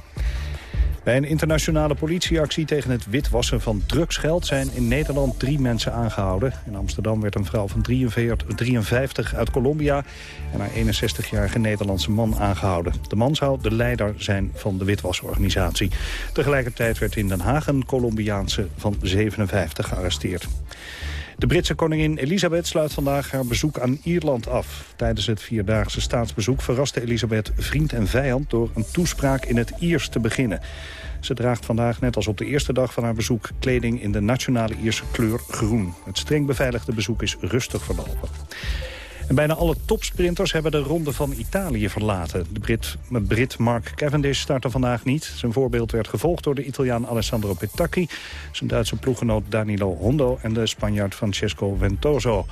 Bij een internationale politieactie tegen het witwassen van drugsgeld... zijn in Nederland drie mensen aangehouden. In Amsterdam werd een vrouw van 43, 53 uit Colombia... en haar 61-jarige Nederlandse man aangehouden. De man zou de leider zijn van de witwasorganisatie. Tegelijkertijd werd in Den Haag een Colombiaanse van 57 gearresteerd. De Britse koningin Elisabeth sluit vandaag haar bezoek aan Ierland af. Tijdens het vierdaagse staatsbezoek verraste Elisabeth vriend en vijand... door een toespraak in het Iers te beginnen. Ze draagt vandaag, net als op de eerste dag van haar bezoek... kleding in de nationale Ierse kleur groen. Het streng beveiligde bezoek is rustig verlopen. Bijna alle topsprinters hebben de Ronde van Italië verlaten. De Brit, Brit Mark Cavendish startte vandaag niet. Zijn voorbeeld werd gevolgd door de Italiaan Alessandro Petacchi... zijn Duitse ploeggenoot Danilo Hondo en de Spanjaard Francesco Ventoso.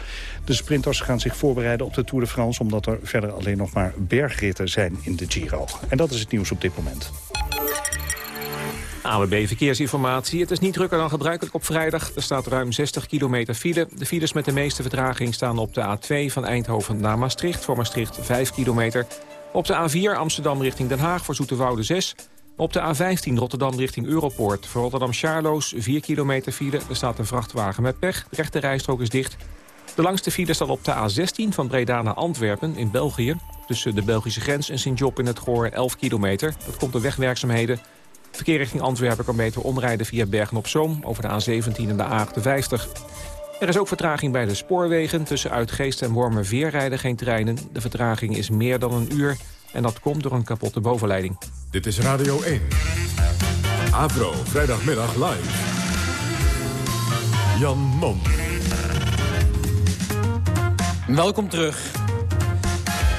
De sprinters gaan zich voorbereiden op de Tour de France... omdat er verder alleen nog maar bergritten zijn in de Giro. En dat is het nieuws op dit moment. AWB Verkeersinformatie. Het is niet drukker dan gebruikelijk op vrijdag. Er staat ruim 60 kilometer file. De files met de meeste vertraging staan op de A2 van Eindhoven naar Maastricht. Voor Maastricht 5 kilometer. Op de A4 Amsterdam richting Den Haag voor Zoeterwoude 6. Op de A15 Rotterdam richting Europoort. Voor Rotterdam-Charloes 4 kilometer file. Er staat een vrachtwagen met pech. De rechte rijstrook is dicht. De langste file staat op de A16 van Breda naar Antwerpen in België. Tussen de Belgische grens en Sint-Job in het Goor 11 kilometer. Dat komt door wegwerkzaamheden. Verkeer richting Antwerpen kan beter omrijden via Bergen-op-Zoom... over de A17 en de A58. Er is ook vertraging bij de spoorwegen. Tussen Uitgeest en Wormerveer rijden geen treinen. De vertraging is meer dan een uur. En dat komt door een kapotte bovenleiding. Dit is Radio 1. Avro, vrijdagmiddag live. Jan Mom. Welkom terug.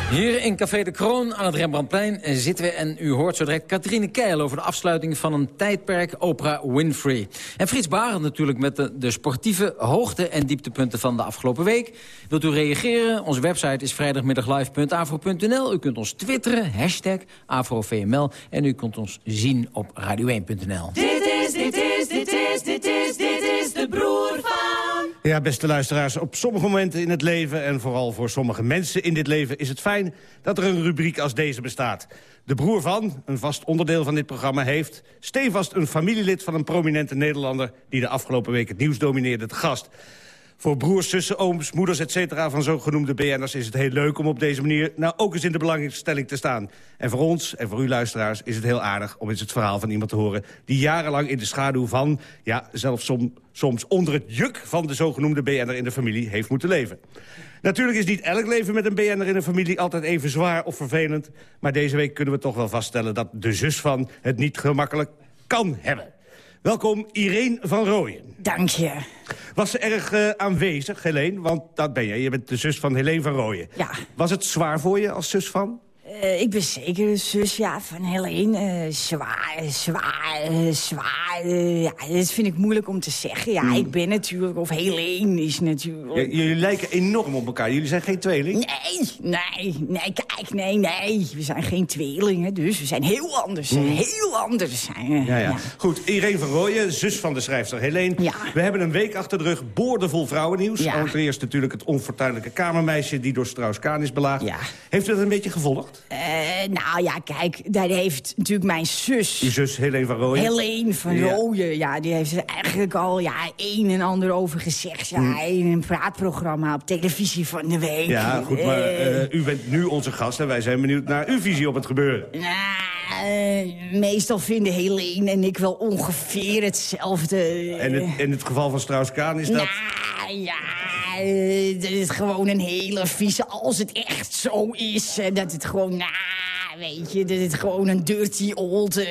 Hier in Café de Kroon aan het Rembrandtplein zitten we... en u hoort zo direct Katrine Keil over de afsluiting van een tijdperk Oprah Winfrey. En Frits Barend natuurlijk met de, de sportieve hoogte- en dieptepunten van de afgelopen week. Wilt u reageren? Onze website is vrijdagmiddaglive.afro.nl. U kunt ons twitteren, hashtag AfroVML. En u kunt ons zien op radio1.nl. Dit is, dit is, dit is, dit is, dit is de broer van... Ja, beste luisteraars, op sommige momenten in het leven... en vooral voor sommige mensen in dit leven is het fijn... dat er een rubriek als deze bestaat. De broer van, een vast onderdeel van dit programma, heeft... stevast een familielid van een prominente Nederlander... die de afgelopen week het nieuws domineerde, te gast. Voor broers, zussen, ooms, moeders, et cetera van zogenoemde BN'ers is het heel leuk om op deze manier nou ook eens in de belangstelling te staan. En voor ons en voor u luisteraars is het heel aardig om eens het verhaal van iemand te horen... die jarenlang in de schaduw van, ja, zelfs som, soms onder het juk van de zogenoemde BN'er in de familie heeft moeten leven. Natuurlijk is niet elk leven met een BN'er in een familie altijd even zwaar of vervelend. Maar deze week kunnen we toch wel vaststellen dat de zus van het niet gemakkelijk kan hebben. Welkom Irene van Rooyen. Dank je. Was ze erg uh, aanwezig, Helene? Want dat ben je. Je bent de zus van Helene van Rooyen. Ja. Was het zwaar voor je als zus van? Uh, ik ben zeker de zus ja, van Helene. Uh, zwaar, zwaar, uh, zwaar. ja, dat vind ik moeilijk om te zeggen. Ja, mm. ik ben natuurlijk, of Helene is natuurlijk... Jullie lijken enorm op elkaar. Jullie zijn geen tweeling? Nee, nee, nee, kijk, nee, nee. We zijn geen tweelingen, dus we zijn heel anders. Mm. Heel anders zijn ja, ja, ja, Goed, Irene van Rooyen, zus van de schrijfster Helene. Ja. We hebben een week achter de rug boordevol vrouwennieuws. Ja. Allereerst natuurlijk het onfortuinlijke kamermeisje... die door Strauss-Kaan is belaagd. Ja. Heeft u dat een beetje gevolgd? Uh, nou ja, kijk, daar heeft natuurlijk mijn zus... Uw zus Helene van Rooyen? Helene van ja. Rooyen, ja, die heeft er eigenlijk al ja, een en ander over gezegd. Ja, hm. in een praatprogramma op televisie van de week. Ja, goed, maar uh, u bent nu onze gast en wij zijn benieuwd naar uw visie op het gebeuren. Nou, uh, meestal vinden Helene en ik wel ongeveer hetzelfde. En het, in het geval van Strauss-Kaan is dat... Nou, ja, dat is gewoon een hele vieze... als het echt zo is, dat het gewoon... Nou, weet je, dat het gewoon een dirty old... Uh,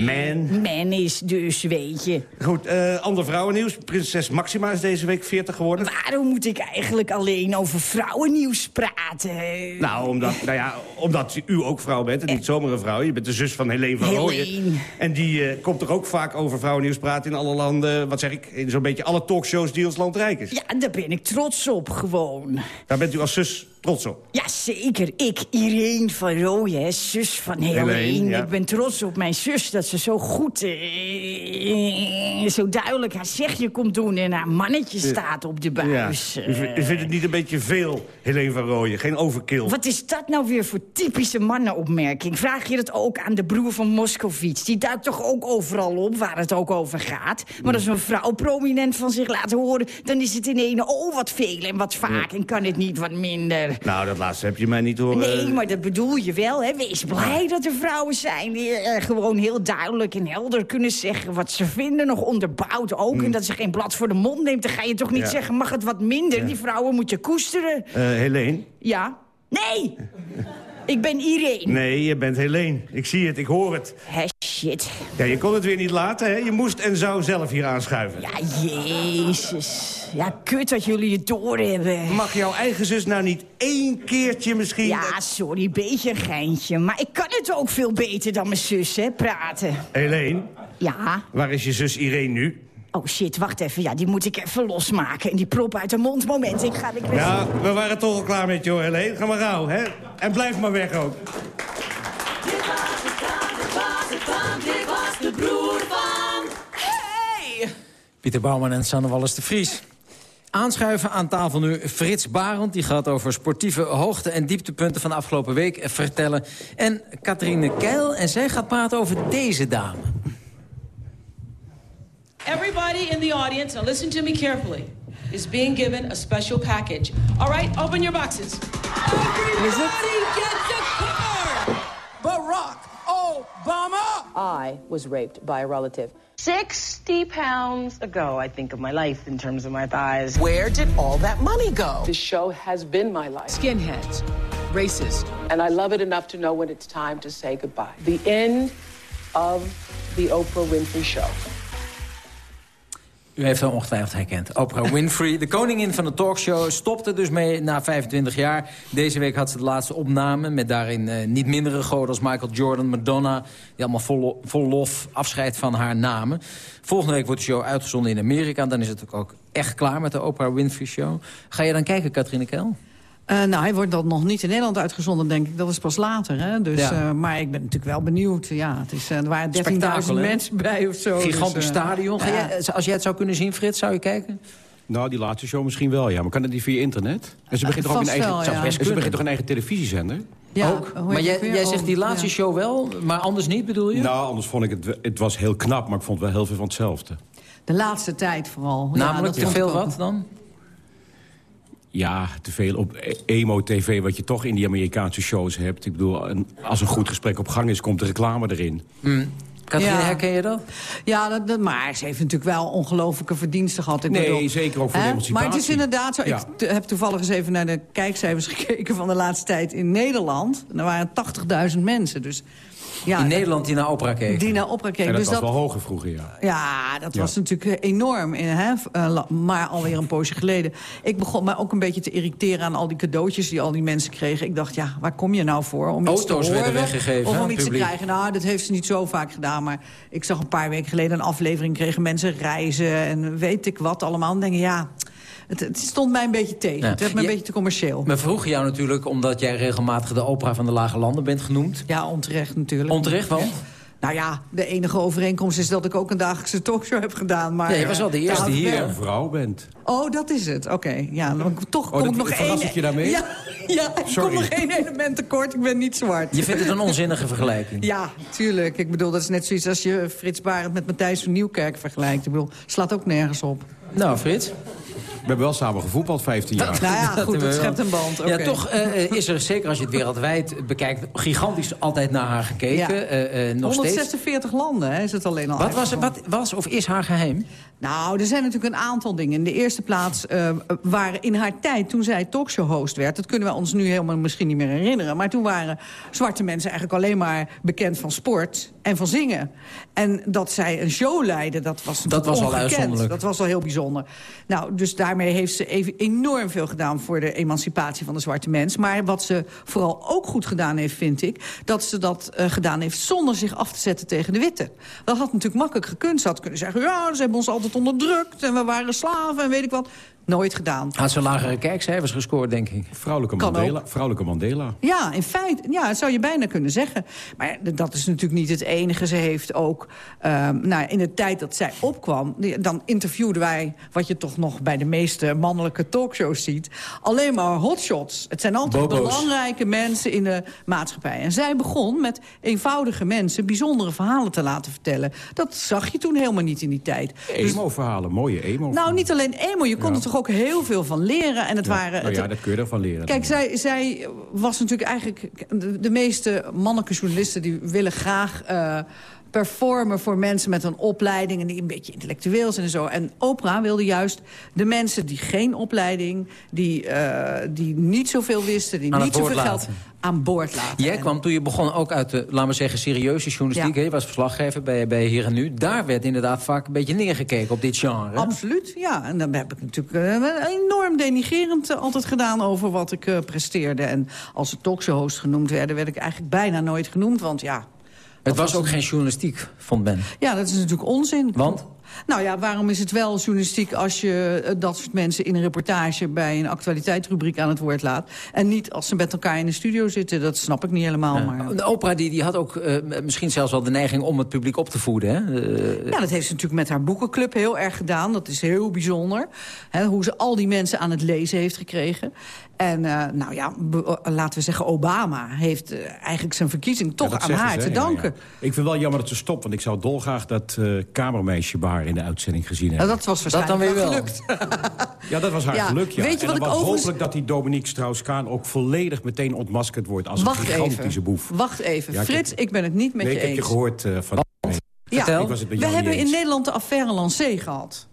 man. Man is dus, weet je. Goed, uh, ander vrouwennieuws. Prinses Maxima is deze week 40 geworden. Waarom moet ik eigenlijk alleen over vrouwennieuws praten? Nou, omdat, nou ja, omdat u ook vrouw bent en niet zomaar een vrouw. Je bent de zus van Helene van Rooyen. En die uh, komt er ook vaak over vrouwennieuws praten in alle landen. Wat zeg ik? In zo'n beetje alle talkshows die ons land rijk is. Ja, daar ben ik trots op, gewoon. Daar bent u als zus trots op? Ja, zeker. Ik, Irene van Rooyen, zus van Helene. Ja. Ik ben trots op mijn zus dat ze zo goed, uh, zo duidelijk haar zegje komt doen... en haar mannetje staat op de buis. Ja. U, u, vindt het niet een beetje veel, Helene van Rooyen? Geen overkill? Wat is dat nou weer voor typische mannenopmerking? Vraag je dat ook aan de broer van Moskovits? Die duikt toch ook overal op, waar het ook over gaat? Maar als een vrouw prominent van zich laat horen... dan is het in ene, oh, wat veel en wat vaak... en kan het niet wat minder. Nou, dat laatste heb je mij niet horen... Nee, maar dat bedoel je wel, hè? Wees blij dat er vrouwen zijn die uh, gewoon heel duidelijk en helder kunnen zeggen... wat ze vinden, nog onderbouwd ook. Hmm. En dat ze geen blad voor de mond neemt. Dan ga je toch niet Ja. zeggen, mag het wat minder? Ja. Die vrouwen moet je koesteren. Uh, Helene? Ja? Nee! ik ben Irene. Nee, je bent Helene. Ik zie het, ik hoor het. Hé, shit. Ja, je kon het weer niet laten, hè? Je moest en zou zelf hier aanschuiven. Ja, jezus. Ja, kut dat jullie het doorhebben. Mag jouw eigen zus nou niet één keertje misschien... Ja, sorry, beetje een geintje. Maar ik kan het ook veel beter dan mijn zus, hè, praten. Helene, Ja? waar is je zus Irene nu? Oh shit, wacht even. Ja, die moet ik even losmaken. En die prop uit de mond. Moment, ik ga... Ik Ja, we waren toch al klaar met hoor, Helene. Ga maar gauw, hè? En blijf maar weg ook. Dit was de broer van... Hey! Pieter Bouwman en Sanne Wallis de Vries. Aanschuiven aan tafel nu Frits Barend. Die gaat over sportieve hoogte- en dieptepunten van de afgelopen week vertellen. En Catherine Keil. En zij gaat praten over deze dame. Everybody in the audience, now listen to me carefully, is being given a special package. All right, open your boxes. Everybody gets a car! Barack Obama! I was raped by a relative. 60 pounds ago, I think of my life in terms of my thighs. Where did all that money go? This show has been my life. Skinheads, racist. And I love it enough to know when it's time to say goodbye. The end of the Oprah Winfrey Show. U heeft haar ongetwijfeld herkend. Oprah Winfrey, de koningin van de talkshow, stopte dus mee na 25 jaar. Deze week had ze de laatste opname met daarin eh, niet mindere goden als Michael Jordan, Madonna... die allemaal vol, vol lof afscheid van haar namen. Volgende week wordt de show uitgezonden in Amerika. Dan is het ook echt klaar met de Oprah Winfrey Show. Ga je dan kijken, Katrine Kel? Eh, nou, hij wordt dan nog niet in Nederland uitgezonden, denk ik. Dat is pas later, hè. Dus, Ja. eh, maar ik ben natuurlijk wel benieuwd. Ja, het is, eh, er waren 13.000 Spektakel, hè? mensen bij of zo. Gigantisch dus, eh, stadion. Ja. jij, als jij het zou kunnen zien, Frits, zou je kijken? Nou, die laatste show misschien wel, ja. Maar kan het niet via internet? En ze begint toch ook een vast eigen, wel, ja. ze begint toch een eigen televisiezender? Ja, ook. Maar jij, jij zegt die Oh, laatste ja. show wel, maar anders niet, bedoel je? Nou, anders vond ik het... Het was heel knap, maar ik vond wel heel veel van hetzelfde. De laatste tijd vooral. Namelijk, dat te veel wat dan? Ja, te veel op emo-tv, wat je toch in die Amerikaanse shows hebt. Ik bedoel, een- als een goed gesprek op gang is, komt de reclame erin. Katrine, herken je dat? Ja, dat, dat- maar ze heeft natuurlijk wel ongelofelijke verdiensten gehad. Ik Nee, bedoel, zeker ook voor de hè? emancipatie. Maar het is inderdaad zo. Ja. Ik heb toevallig eens even naar de kijkcijfers gekeken van de laatste tijd in Nederland. En er waren 80.000 mensen. Dus, ja, In Nederland die naar opera keken. Die naar opera keken. En dat dus was dat, wel hoger vroeger, ja. ja, dat Ja. was natuurlijk enorm. in, Hè? eh, Maar alweer een poosje geleden. Ik begon me ook een beetje te irriteren aan al die cadeautjes die al die mensen kregen. Ik dacht, ja, waar kom je nou voor? Om iets te Auto's werden horen weggegeven, Of om iets publiek. te krijgen. Nou, dat heeft ze niet zo vaak gedaan. Maar ik zag een paar weken geleden een aflevering. Kregen mensen reizen en weet ik wat allemaal. En denk je, ja, het, het stond mij een beetje tegen. Ja. Het werd me een Je- beetje te commercieel. We vroegen jou natuurlijk omdat jij regelmatig de opera van de Lage Landen bent genoemd. Ja, onterecht natuurlijk. Onterecht, want? Nou ja, de enige overeenkomst is dat ik ook een dagelijkse talkshow heb gedaan. Maar, Ja, je was wel de eerste Nou, hier. Een vrouw bent. Oh, dat is het. Oké, ja, dan toch kom dat- ik nog verras één... ik je daarmee? Ja, ja ik Sorry. kom nog één element tekort. Ik ben niet zwart. Je vindt het een onzinnige vergelijking. Ja, tuurlijk. Ik bedoel, dat is net zoiets als je Frits Barend met Matthijs van Nieuwkerk vergelijkt. Ik bedoel, slaat ook nergens op. Nou, Frits. We hebben wel samen gevoetbald 15 jaar. Nou ja, Dat goed, we schept een band. Oké. Ja, toch eh, is er, zeker als je het wereldwijd bekijkt... gigantisch altijd naar haar gekeken. Ja. eh, eh, nog steeds. 146 landen hè, is het alleen al. Wat was, wat was of is haar geheim? Nou, er zijn natuurlijk een aantal dingen. In de eerste plaats eh, waren in haar tijd, toen zij talkshow-host werd... dat kunnen we ons nu helemaal misschien niet meer herinneren... maar toen waren zwarte mensen eigenlijk alleen maar bekend van sport en van zingen. En dat zij een show leidde, dat was Dat was al ongekend. uitzonderlijk. Dat was al heel bijzonder. Nou, dus daarmee heeft ze even enorm veel gedaan... voor de emancipatie van de zwarte mens. Maar wat ze vooral ook goed gedaan heeft, vind ik... dat ze dat eh, gedaan heeft zonder zich af te zetten tegen de witte. Dat had natuurlijk makkelijk gekund. Ze had kunnen zeggen, ja, ze hebben ons altijd onderdrukt... en we waren slaven en weet ik wat. Nooit gedaan. Had ze lagere kijkcijfers gescoord, denk ik. Vrouwelijke Mandela. Vrouwelijke Mandela. Ja, in feite, ja, dat zou je bijna kunnen zeggen. Maar dat is natuurlijk niet het enige. Ze heeft ook, ehm, nou, in de tijd dat zij opkwam... dan interviewden wij, wat je toch nog bij de meeste mannelijke talkshows ziet... alleen maar hotshots. Het zijn altijd Bobo's. belangrijke mensen in de maatschappij. En zij begon met eenvoudige mensen bijzondere verhalen te laten vertellen. Dat zag je toen helemaal niet in die tijd. Dus- Emo-verhalen, mooie emo nou, niet alleen emo, je kon Ja. er toch ook heel veel van leren. En het waren... Nou het- ja, dat kun je ervan leren. Kijk, zij, zij was natuurlijk eigenlijk... De, de meeste mannelijke journalisten die willen graag eh, performen voor mensen met een opleiding... en die een beetje intellectueel zijn en zo. En Oprah wilde juist de mensen die geen opleiding... die, eh, die niet zoveel wisten, die niet zoveel woord geld... laten. aan boord laten. Jij En- kwam toen je begon ook uit de, laten we zeggen, serieuze journalistiek. Ja. Je was verslaggever bij, bij Hier en Nu. Daar werd inderdaad vaak een beetje neergekeken op dit genre. Absoluut, ja. En dan heb ik natuurlijk eh, enorm denigerend eh, altijd gedaan over wat ik presteerde. En als ze talkshow-host genoemd werden, werd ik eigenlijk bijna nooit genoemd. Want ja, Het was ook geen journalistiek, vond men. ja dat is natuurlijk onzin. Want? Nou ja, waarom is het wel journalistiek als je eh, dat soort mensen in een reportage bij een actualiteitsrubriek aan het woord laat? En niet als ze met elkaar in de studio zitten, dat snap ik niet helemaal. Maar... De opera die, die had ook eh, misschien zelfs wel de neiging om het publiek op te voeden. Hè? Eh, Ja, dat heeft ze natuurlijk met haar boekenclub heel erg gedaan. Dat is heel bijzonder. Hè, hoe ze al die mensen aan het lezen heeft gekregen. En eh, nou ja, laten we zeggen, Obama heeft eigenlijk zijn verkiezing toch Ja, aan haar ze, te ja, ja. danken. Ik vind wel jammer dat ze stopt, want ik zou dolgraag dat eh, kamermeisje bij haar in de uitzending gezien hebben. Nou, dat was waarschijnlijk dan weer wel wel. gelukt. Ja, dat was haar Ja, geluk, ja. weet je en wat ik overigens- hopelijk dat die Dominique Strauss-Kaan ook volledig meteen ontmaskerd wordt als Wacht een gigantische even. boef. Wacht even. Ja, ik heb- Frits, ik ben het niet met nee, je ik heb eens. je gehoord eh, van... Ja, Ik was het met we hebben in eens. Nederland de affaire Lancé gehad.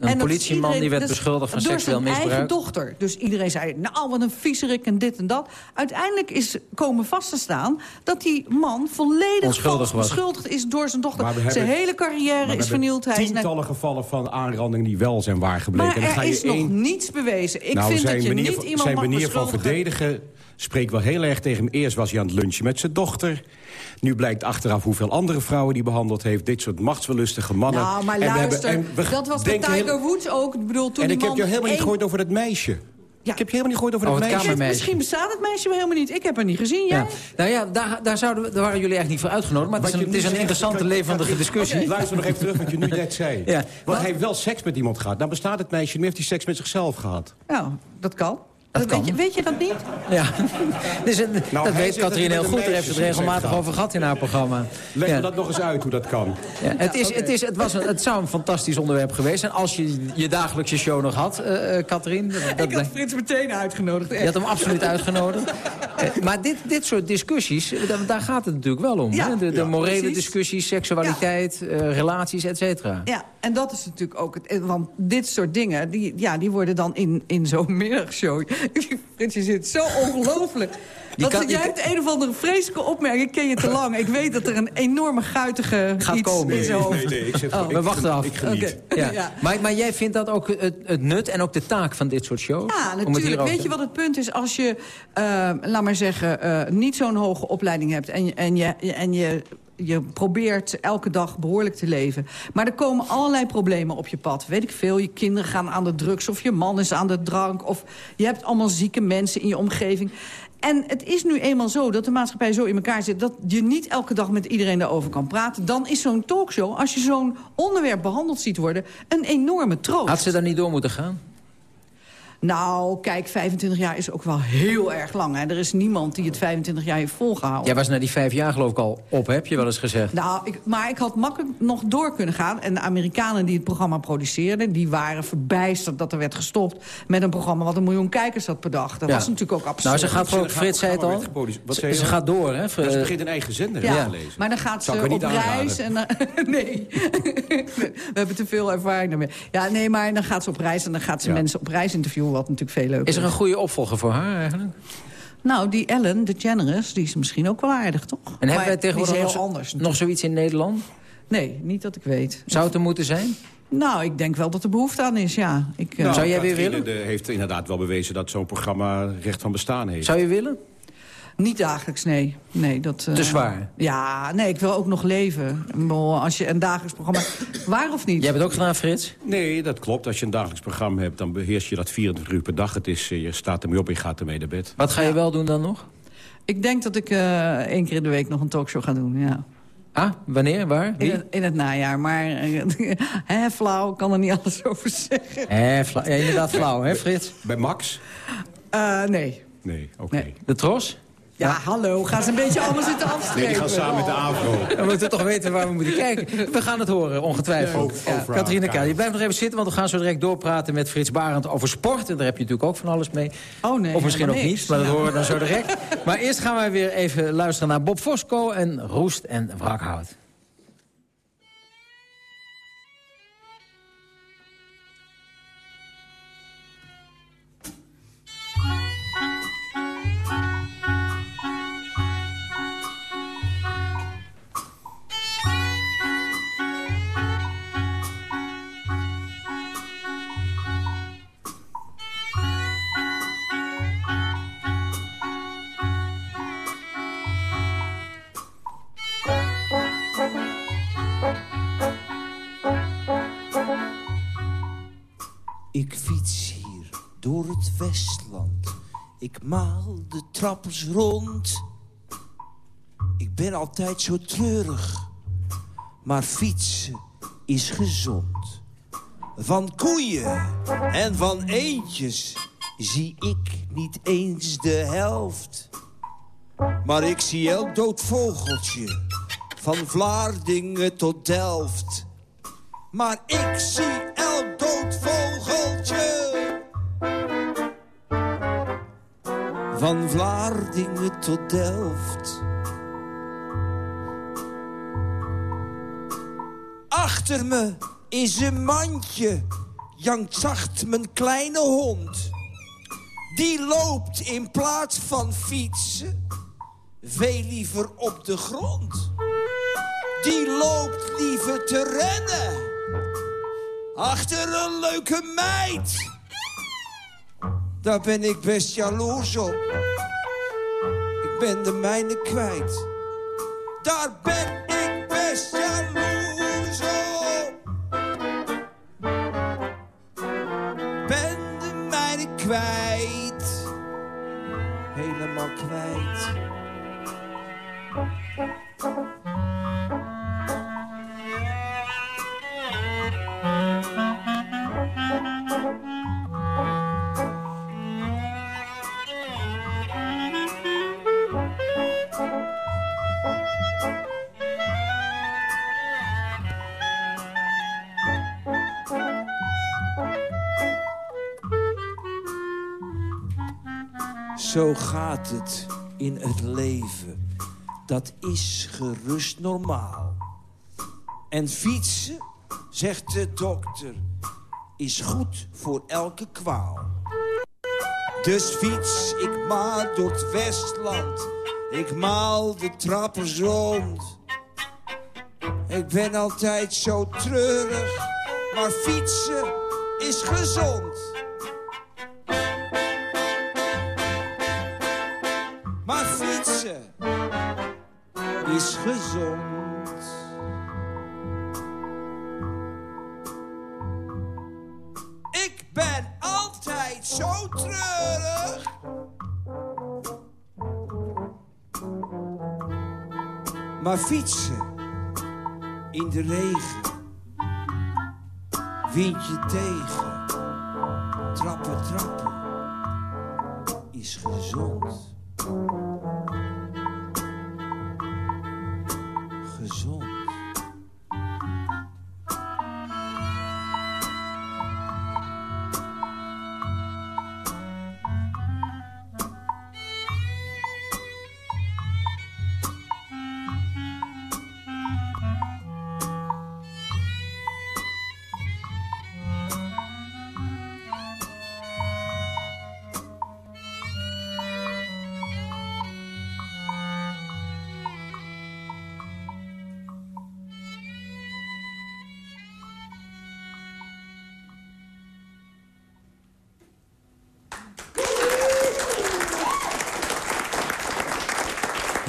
Een politieman iedereen- die werd is beschuldigd van door seksueel zijn eigen misbruik. dochter. Dus iedereen zei, nou, wat een viezerik en dit en dat. Uiteindelijk is komen vast te staan dat die man volledig Onschuldig was. beschuldigd is door zijn dochter. Zijn hele carrière is vernield. Hij tientallen gevallen van aanrandingen die wel zijn waar gebleken. Maar En dan ga er je is nog niets bewezen. Ik nou, vind dat je manier, niet van- iemand zijn mag manier van verdedigen spreekt wel heel erg tegen hem. Eerst was hij aan het lunchen met zijn dochter. Nu blijkt achteraf hoeveel andere vrouwen die behandeld heeft. Dit soort machtswillustige mannen. Nou, maar En we hebben- luister, en we dat was heel- Tiger Woods ook. Ik bedoel, toen En die ik heb je helemaal niet gehoord over dat meisje. Ik heb je helemaal niet gehoord over, dat het meisje. kamermeisje. Misschien bestaat het meisje wel helemaal niet. Ik heb haar niet gezien, jij? Ja. Nou ja, daar, daar, zouden we, daar waren jullie eigenlijk niet voor uitgenodigd. Maar het is een, je het is nu een zegt, interessante, kan- levendige kan- discussie. Luister nog even terug wat je nu net zei. Ja. Want hij heeft wel seks met iemand gehad. Dan bestaat het meisje, nu heeft hij seks met zichzelf gehad. Nou, dat kan. Dat weet, je, weet je dat niet? Ja, dus, het- dat hij weet dat Katrien heel goed. Daar heeft ze het regelmatig over gehad in haar programma. Leg Ja. me dat nog eens uit, hoe dat kan. Ja, het, is, het, is, het, was een, het zou een fantastisch onderwerp geweest zijn... als je je dagelijkse show nog had, eh eh, Katrien. Dat- dat Ik had Frits meteen uitgenodigd. Je had hem absoluut uitgenodigd. Eh, maar dit, dit soort discussies, eh, daar, daar gaat het natuurlijk wel om. Ja, hè? De, de ja, morele precies. discussies, seksualiteit, eh, relaties, et cetera. Ja, en dat is natuurlijk ook... Het, eh, want dit soort dingen, die, ja, die worden dan in, in zo'n middagshow... Frits, je zit zo ongelooflijk. Dat, kan- jij hebt een of andere vreselijke opmerking. Ik ken je te lang. Ik weet dat er een enorme guitige Gaat iets komen. in zijn Nee, hoofd... nee, ik zit Oh. We wachten af. Ik. Ja. Ja. Maar, maar jij vindt dat ook het, het nut en ook de taak van dit soort shows? Ja, Om het natuurlijk. Weet te- je wat het punt is? Als je, eh, laat maar zeggen, eh, niet zo'n hoge opleiding hebt... en, je- en, je, en je, je probeert elke dag behoorlijk te leven... maar er komen allerlei problemen op je pad. Weet ik veel, je kinderen gaan aan de drugs... of je man is aan de drank... of je hebt allemaal zieke mensen in je omgeving... En het is nu eenmaal zo dat de maatschappij zo in elkaar zit... dat je niet elke dag met iedereen daarover kan praten. Dan is zo'n talkshow, als je zo'n onderwerp behandeld ziet worden... een enorme troost. Had ze daar niet door moeten gaan? Nou, kijk, 25 jaar is ook wel heel erg lang. Hè. Er is niemand die het 25 jaar heeft volgehouden. Jij was na die vijf jaar geloof ik al op, heb je wel eens gezegd. Nou, ik, maar ik had makkelijk nog door kunnen gaan. En de Amerikanen die het programma produceerden... die waren verbijsterd dat er werd gestopt... met een programma wat een miljoen kijkers had per dag. Dat Ja. was natuurlijk ook absurd. Nou, ze gaat voor, Frits zei het al. Wat Ze, gaat door, hè? Ja, ze begint een eigen zender, Ja, gelezen. maar dan gaat ze op reis. En dan, nee, we hebben te veel ervaring daarmee. Ja, nee, maar dan gaat ze op reis en dan gaat ze Ja. mensen op reis interviewen... wat natuurlijk veel leuker Is er een goede opvolger voor haar eigenlijk? Nou, die Ellen DeGeneres, die is misschien ook wel aardig, toch? En Maar hebben wij tegenwoordig nog, heel zo- anders. nog zoiets in Nederland? Nee, niet dat ik weet. Zou het er moeten zijn? Nou, ik denk wel dat er behoefte aan is, ja. Ik, eh, Nou, Zou jij weer Katrine willen? de- heeft inderdaad wel bewezen dat zo'n programma recht van bestaan heeft. Zou je willen? Niet dagelijks, nee. nee dat, eh, Te zwaar? Ja, nee, ik wil ook nog leven. Als je een dagelijks programma... Waar of niet? Jij hebt het ook gedaan, Frits? Nee, dat klopt. Als je een dagelijks programma hebt, dan beheers je dat 24 uur per dag. Het is, eh, je staat ermee op en je gaat ermee naar bed. Wat ga je wel doen dan nog? Ik denk dat ik eh één keer in de week nog een talkshow ga doen, ja. Ah, wanneer? Waar? Wie? In het, in het najaar, maar eh, hè, flauw, ik kan er niet alles over zeggen. Hé, fla- ja, inderdaad flauw, hè Frits? Bij Max? Eh, nee. Nee, oké. Nee. De Tros? Ja, hallo, gaan ze een beetje allemaal zitten afstrepen. Nee, die gaan samen met de AVRO. We moeten toch weten waar we moeten kijken. We gaan het horen, ongetwijfeld. Katrine. K. Je blijft nog even zitten, want we gaan zo direct doorpraten met Frits Barend over sport. En daar heb je natuurlijk ook van alles mee. Oh nee, Of misschien ook niet, maar dat Ja. horen we dan zo direct. Maar eerst gaan wij weer even luisteren naar Bob Fosco en Roest en Wrakhout. Door het Westland. Ik maal de trappers rond. Ik ben altijd zo treurig. Maar fietsen is gezond. Van koeien en van eendjes zie ik niet eens de helft. Maar ik zie elk dood vogeltje. Van Vlaardingen tot Delft. Maar ik zie Van Vlaardingen tot Delft. Achter me is een mandje, jankt zacht mijn kleine hond. Die loopt in plaats van fietsen veel liever op de grond. Die loopt liever te rennen achter een leuke meid. Daar ben ik best jaloers op. Ik ben de mijne kwijt. Daar ben ik best jaloers op. Ben de mijne kwijt. Helemaal kwijt. Zo gaat het in het leven. Dat is gerust normaal. En fietsen, zegt de dokter, is goed voor elke kwaal. Dus fiets ik maar door het Westland. Ik maal de trappers rond. Ik ben altijd zo treurig, maar fietsen is gezond. Fietsen in de regen, windje tegen,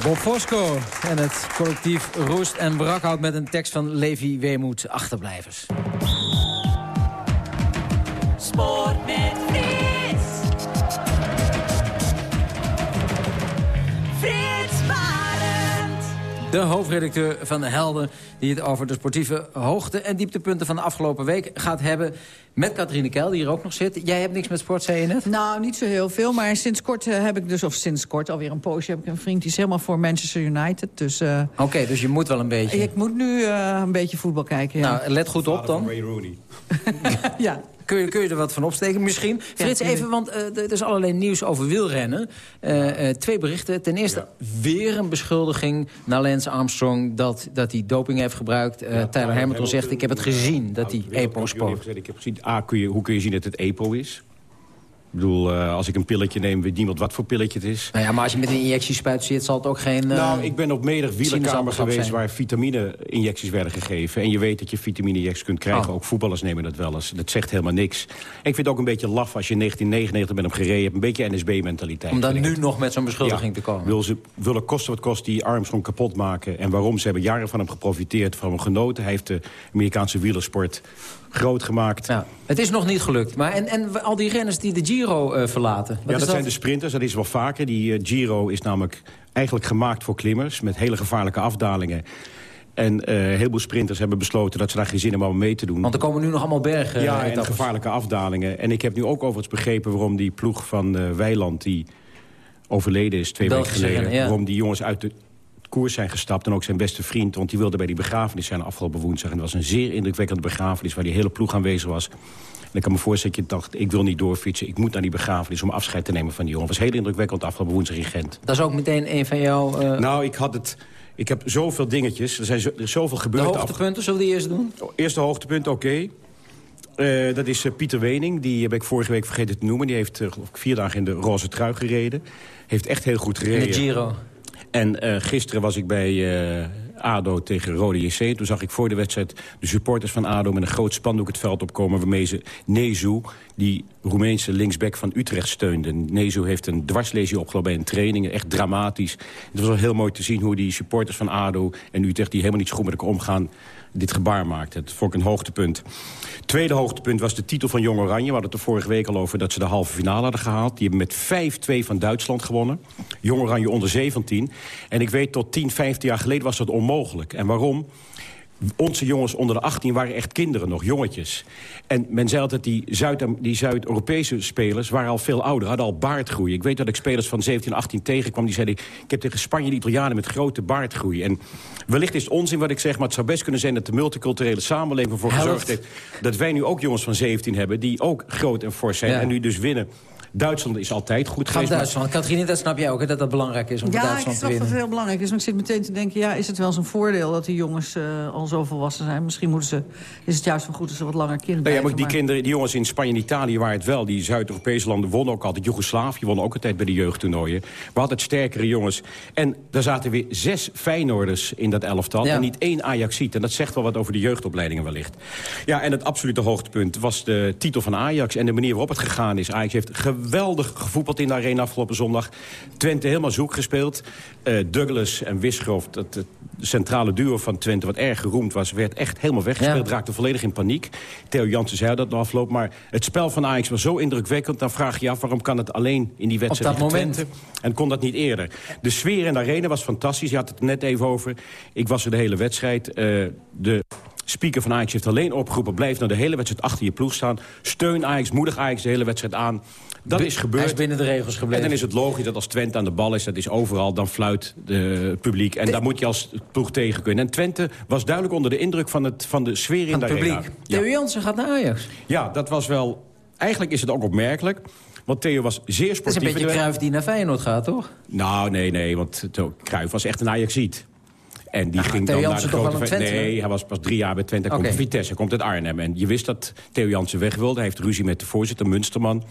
Bob Fosco en het collectief Roest en Brakhout... met een tekst van Levi Weemoed Achterblijvers. De hoofdredacteur van de Helden... die het over de sportieve hoogte- en dieptepunten van de afgelopen week gaat hebben... met Katrine Keil, die hier ook nog zit. Jij hebt niks met sport, zei je net? Nou, niet zo heel veel, maar sinds kort eh, heb ik dus... of sinds kort, alweer een poosje, heb ik een vriend... die is helemaal voor Manchester United, dus... eh, Oké, dus je moet wel een beetje. ik moet nu eh, een beetje voetbal kijken, ja. Nou, let goed op dan. ja. Kun je, kun je er wat van opsteken misschien? Frits, even, want eh, er is allerlei nieuws over wielrennen. Eh, eh, twee berichten. Ten eerste weer een beschuldiging naar Lance Armstrong... dat, dat hij doping heeft gebruikt. Eh Tyler Hamilton zegt, ik heb het gezien dat hij EPO spoot. Ik heb gezien, A, kun je, hoe kun je zien dat het EPO is? Ik bedoel, eh, als ik een pilletje neem, weet niemand wat voor pilletje het is. Nou ja, maar als je met een injectiespuit zit, zal het ook geen... eh, nou, ik ben op menig wielerkamer geweest... zijn. waar vitamine-injecties werden gegeven. En je weet dat je vitamine-injecties kunt krijgen. Oh. Ook voetballers nemen dat wel eens. Dat zegt helemaal niks. En ik vind het ook een beetje laf als je in 1999 bent hem gereden hebt. Een beetje NSB-mentaliteit. Om dan nu nog met zo'n beschuldiging te komen. Wil ze willen kosten wat kost die Armstrong kapot maken. En waarom? Ze hebben jaren van hem geprofiteerd, van hem genoten. Hij heeft de Amerikaanse wielersport groot gemaakt. Ja, het is nog niet gelukt. Maar en, en al die renners die de Giro eh, verlaten. Wat ja, dat, zijn de sprinters. Dat is wel vaker. Die eh, Giro is namelijk eigenlijk gemaakt voor klimmers... met hele gevaarlijke afdalingen. En eh, een heleboel sprinters hebben besloten dat ze daar geen zin hebben om mee te doen. Want er komen nu nog allemaal bergen. ja, en gevaarlijke afdalingen. En ik heb nu ook overigens begrepen waarom die ploeg van Weiland... die overleden is twee weken geleden... ja. waarom die jongens uit de koers zijn gestapt. En ook zijn beste vriend, want die wilde bij die begrafenis zijn afgelopen woensdag. En het was een zeer indrukwekkende begrafenis... waar die hele ploeg aanwezig was. En ik kan me voorstellen dat je dacht, ik wil niet doorfietsen. Ik moet naar die begrafenis om afscheid te nemen van die jongen. Het was heel indrukwekkend afgelopen woensdag in Gent. Dat is ook meteen een van jouw... eh, Nou, ik had het... Ik heb zoveel dingetjes. Er, zijn zo, er is zoveel gebeurd. de hoogtepunten, zullen we die eerst doen? Eerste hoogtepunt, oké. Eh, dat is eh, Pieter Wening. Die heb ik vorige week vergeten te noemen. Die heeft ik vier dagen in de roze trui gereden. Heeft echt heel goed In gereden. de Giro. En eh, gisteren was ik bij eh, ADO tegen Rode JC. Toen zag ik voor de wedstrijd de supporters van ADO... met een groot spandoek het veld opkomen... waarmee ze Nezu, die Roemeense linksback van Utrecht, steunden. Nezu heeft een dwarslesie opgelopen bij een training. Echt dramatisch. Het was wel heel mooi te zien hoe die supporters van ADO en Utrecht... die helemaal niet goed met elkaar omgaan, dit gebaar maakten. Dat vond ik een hoogtepunt. Tweede hoogtepunt was de titel van Jong Oranje. We hadden het er vorige week al over dat ze de halve finale hadden gehaald. Die hebben met 5-2 van Duitsland gewonnen. Jong Oranje onder 17. En ik weet, tot 10, 15 jaar geleden was dat onmogelijk. En waarom? Onze jongens onder de 18 waren echt kinderen nog, jongetjes. En men zei altijd, die Zuid- die Zuid-Europese spelers waren al veel ouder, hadden al baardgroei. Ik weet dat ik spelers van 17, 18 tegenkwam, die zeiden... ik heb tegen Spanje de Italianen met grote baardgroei. En wellicht is het onzin wat ik zeg, maar het zou best kunnen zijn... dat de multiculturele samenleving ervoor gezorgd heeft... dat wij nu ook jongens van 17 hebben die ook groot en fors zijn... Ja. en nu dus winnen Duitsland is altijd goed Gaat geweest. maar- Duitsland. Katrien, dat snap jij ook, hè, dat dat belangrijk is om Ja, ik Duitsland te snap dat winnen. het heel belangrijk is. Maar ik zit meteen te denken, ja, is het wel zo'n voordeel... dat die jongens eh, al zo volwassen zijn? Misschien moeten ze, is het juist wel goed dat ze wat langer kind Nou ja, maar die, kinderen, die jongens in Spanje en Italië waren het wel. Die Zuid-Europese landen wonnen ook altijd. Joegoslavië won ook altijd bij de jeugdtoernooien. We hadden het sterkere jongens. En daar zaten weer zes Feyenoorders in dat elftal. Ja. En niet één Ajaxiet. En dat zegt wel wat over de jeugdopleidingen wellicht. Ja, en het absolute hoogtepunt was de titel van Ajax. En de manier waarop het gegaan is. Ajax heeft geweldig gevoetbald in de arena afgelopen zondag. Twente helemaal zoek gespeeld. Eh, Douglas en Wisgrove, dat het centrale duo van Twente... wat erg geroemd was, werd echt helemaal weggespeeld. Ja. Raakte volledig in paniek. Theo Jansen zei dat na afloop. Maar het spel van Ajax was zo indrukwekkend. Dan vraag je je af, waarom kan het alleen in die wedstrijd Op dat tegen moment. Twente? En kon dat niet eerder. De sfeer in de arena was fantastisch. Je had het er net even over. Ik was er de hele wedstrijd. Eh, de speaker van Ajax heeft alleen opgeroepen... blijf nou de hele wedstrijd achter je ploeg staan. Steun Ajax, moedig Ajax de hele wedstrijd aan. Dat is gebeurd. Hij is binnen de regels gebleven. En dan is het logisch dat als Twente aan de bal is, dat is overal, dan fluit de, het publiek. En daar moet je als ploeg tegen kunnen. En Twente was duidelijk onder de indruk van, het, van de sfeer in de het arena. publiek. Theo Jansen gaat naar Ajax. Ja, dat was wel... Eigenlijk is het ook opmerkelijk. Want Theo was zeer Dat is sportief. een beetje Cruijff die naar Feyenoord gaat, toch? Nou, nee, nee, want Cruijff was echt een Ajaxiet. En die ging Theo dan naar de grote... Twente, Nee, hij was pas drie jaar bij Twente. Hij komt van Vitesse, hij komt uit Arnhem. En je wist dat Theo Jansen weg wilde. Hij heeft ruzie met de voorzitter, Munsterman.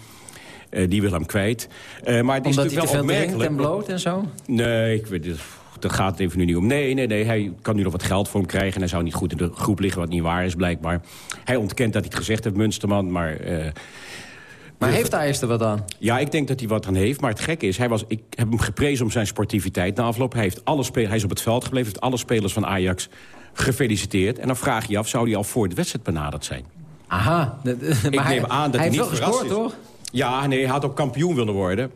Eh, die wil hem kwijt. Eh, maar het is Omdat hij natuurlijk te wel opmerkelijk. en bloot en zo? Nee, ik weet het. Daar gaat het even nu niet om. Nee, nee, nee. Hij kan nu nog wat geld voor hem krijgen. En hij zou niet goed in de groep liggen, wat niet waar is blijkbaar. Hij ontkent dat hij het gezegd heeft, Munsterman. Maar, eh, Maar heeft Ajax er wat aan? ja, ik denk dat hij wat aan heeft. Maar het gekke is, hij was, ik heb hem geprezen om zijn sportiviteit na afloop. Hij, heeft alle hij is op het veld gebleven, heeft alle spelers van Ajax gefeliciteerd. En dan vraag je je af, zou hij al voor de wedstrijd benaderd zijn? Aha. Maar ik hij- neem aan dat hij hij, heeft niet wel verrast gescoord, is. hoor. Ja, nee, hij had ook kampioen willen worden.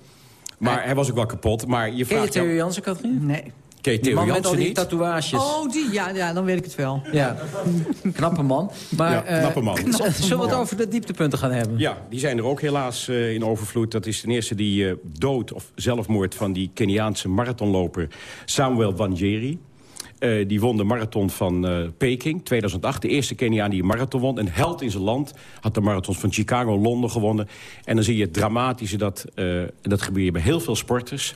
Maar hij was ook wel kapot. Maar je Ken je vraagt Theo Jansen, Katrien? Nee. Ken Die Theo man met al die niet? tatoeages. Oh, die, ja, ja, dan weet ik het wel. Ja, knappe man. Maar, Ja, eh, knappe man. z- Zullen we het over de dieptepunten gaan hebben? Ja, die zijn er ook helaas eh, in overvloed. Dat is ten eerste die eh, dood of zelfmoord van die Keniaanse marathonloper Samuel Wanjeri. Eh, die won de marathon van eh, Peking 2008. De eerste Keniaan die een marathon won. Een held in zijn land. Had de marathons van Chicago en Londen gewonnen. En dan zie je het dramatische dat... eh, en dat gebeurt bij heel veel sporters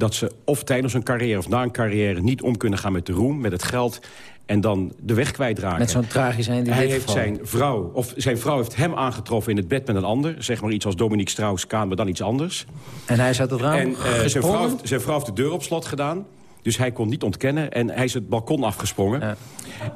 dat ze of tijdens een carrière of na een carrière... niet om kunnen gaan met de roem, met het geld... en dan de weg kwijtraken. Met zo'n tragisch einde in Hij heeft zijn vrouw, of zijn vrouw heeft hem aangetroffen in het bed met een ander. Zeg maar iets als Dominique Strauss-Kaan, maar dan iets anders. En hij is uit het raam En eh, zijn, vrouw heeft, zijn vrouw heeft de deur op slot gedaan. Dus hij kon niet ontkennen en hij is het balkon afgesprongen.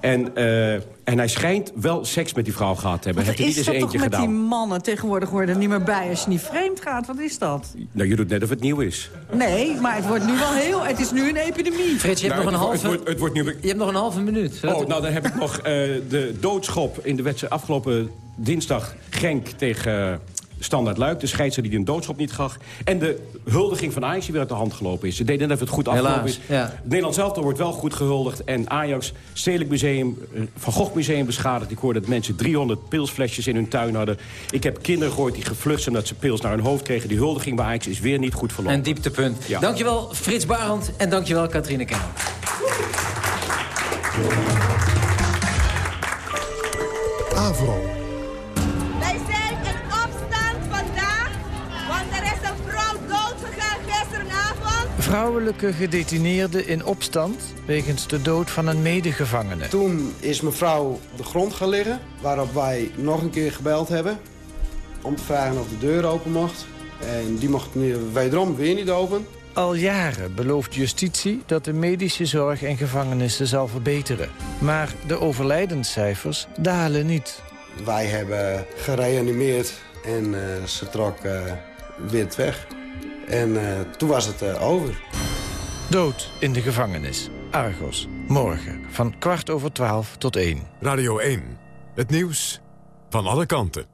En, eh, en hij schijnt wel seks met die vrouw gehad te hebben. Wat Heeft er niet is eens dat toch eentje met gedaan. die mannen? Tegenwoordig worden er niet meer bij als je niet vreemd gaat. Wat is dat? Nou, je doet net of het nieuw is. Nee, maar het wordt nu wel heel... Het is nu een epidemie. Frits, je hebt, Nou, nog een het halve, wordt- het wordt nu- je hebt nog een halve minuut. Oh, nou dan heb ik nog eh, de doodschop in de wedstrijd afgelopen dinsdag Genk tegen eh, Standaard Luik. De scheidsrechter die een doodschop niet gaf. En de huldiging van Ajax die weer uit de hand gelopen is. Ze deden net of het goed afgelopen Helaas, is. ja. Het Nederlands elftal wordt wel goed gehuldigd. En Ajax, Stedelijk Museum, eh, Van Gogh Museum beschadigd. Ik hoorde dat mensen 300 pilsflesjes in hun tuin hadden. Ik heb kinderen gehoord die gevlucht zijn dat ze pils naar hun hoofd kregen. Die huldiging bij Ajax is weer niet goed verlopen. Een dieptepunt. Ja. Dankjewel Frits Barend en dankjewel Katrine Keil. Avro. Vrouwelijke gedetineerde in opstand wegens de dood van een medegevangene. Toen is mevrouw op de grond gaan liggen, waarop wij nog een keer gebeld hebben... om te vragen of de deur open mocht. En die mocht wederom weer niet open. Al jaren belooft justitie dat de medische zorg in gevangenissen zal verbeteren. Maar de overlijdenscijfers dalen niet. Wij hebben gereanimeerd en eh, ze trok eh, weer weg. En eh, toen was het eh, over. Dood in de gevangenis. Argos. Morgen van kwart over twaalf tot één. Radio 1. Het nieuws van alle kanten.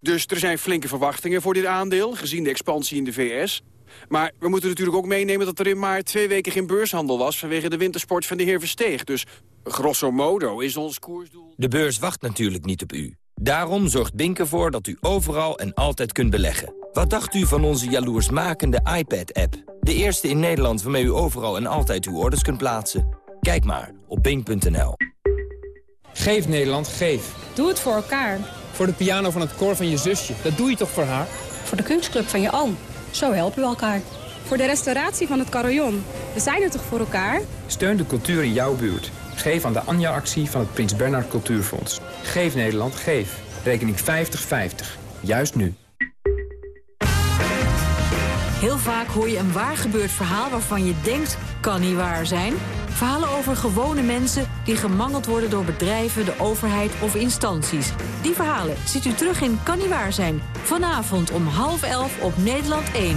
Dus er zijn flinke verwachtingen voor dit aandeel, gezien de expansie in de VS. Maar we moeten natuurlijk ook meenemen dat er in maart twee weken geen beurshandel was... vanwege de wintersport van de heer Versteeg. Dus grosso modo is ons koersdoel... De beurs wacht natuurlijk niet op u. Daarom zorgt Bink ervoor dat u overal en altijd kunt beleggen. Wat dacht u van onze jaloersmakende iPad-app? De eerste in Nederland waarmee u overal en altijd uw orders kunt plaatsen. Kijk maar op bink.nl. Geef Nederland, geef. Doe het voor elkaar. Voor de piano van het koor van je zusje. Dat doe je toch voor haar? Voor de kunstclub van je oom. Zo helpen we elkaar. Voor de restauratie van het carillon. We zijn er toch voor elkaar? Steun de cultuur in jouw buurt. Geef aan de Anja-actie van het Prins Bernhard Cultuurfonds. Geef Nederland, geef. Rekening 50-50. Juist nu. Heel vaak hoor je een waar gebeurd verhaal waarvan je denkt, kan niet waar zijn. Verhalen over gewone mensen die gemangeld worden door bedrijven, de overheid of instanties. Die verhalen ziet u terug in Kan niet waar zijn. Vanavond om half elf op Nederland 1.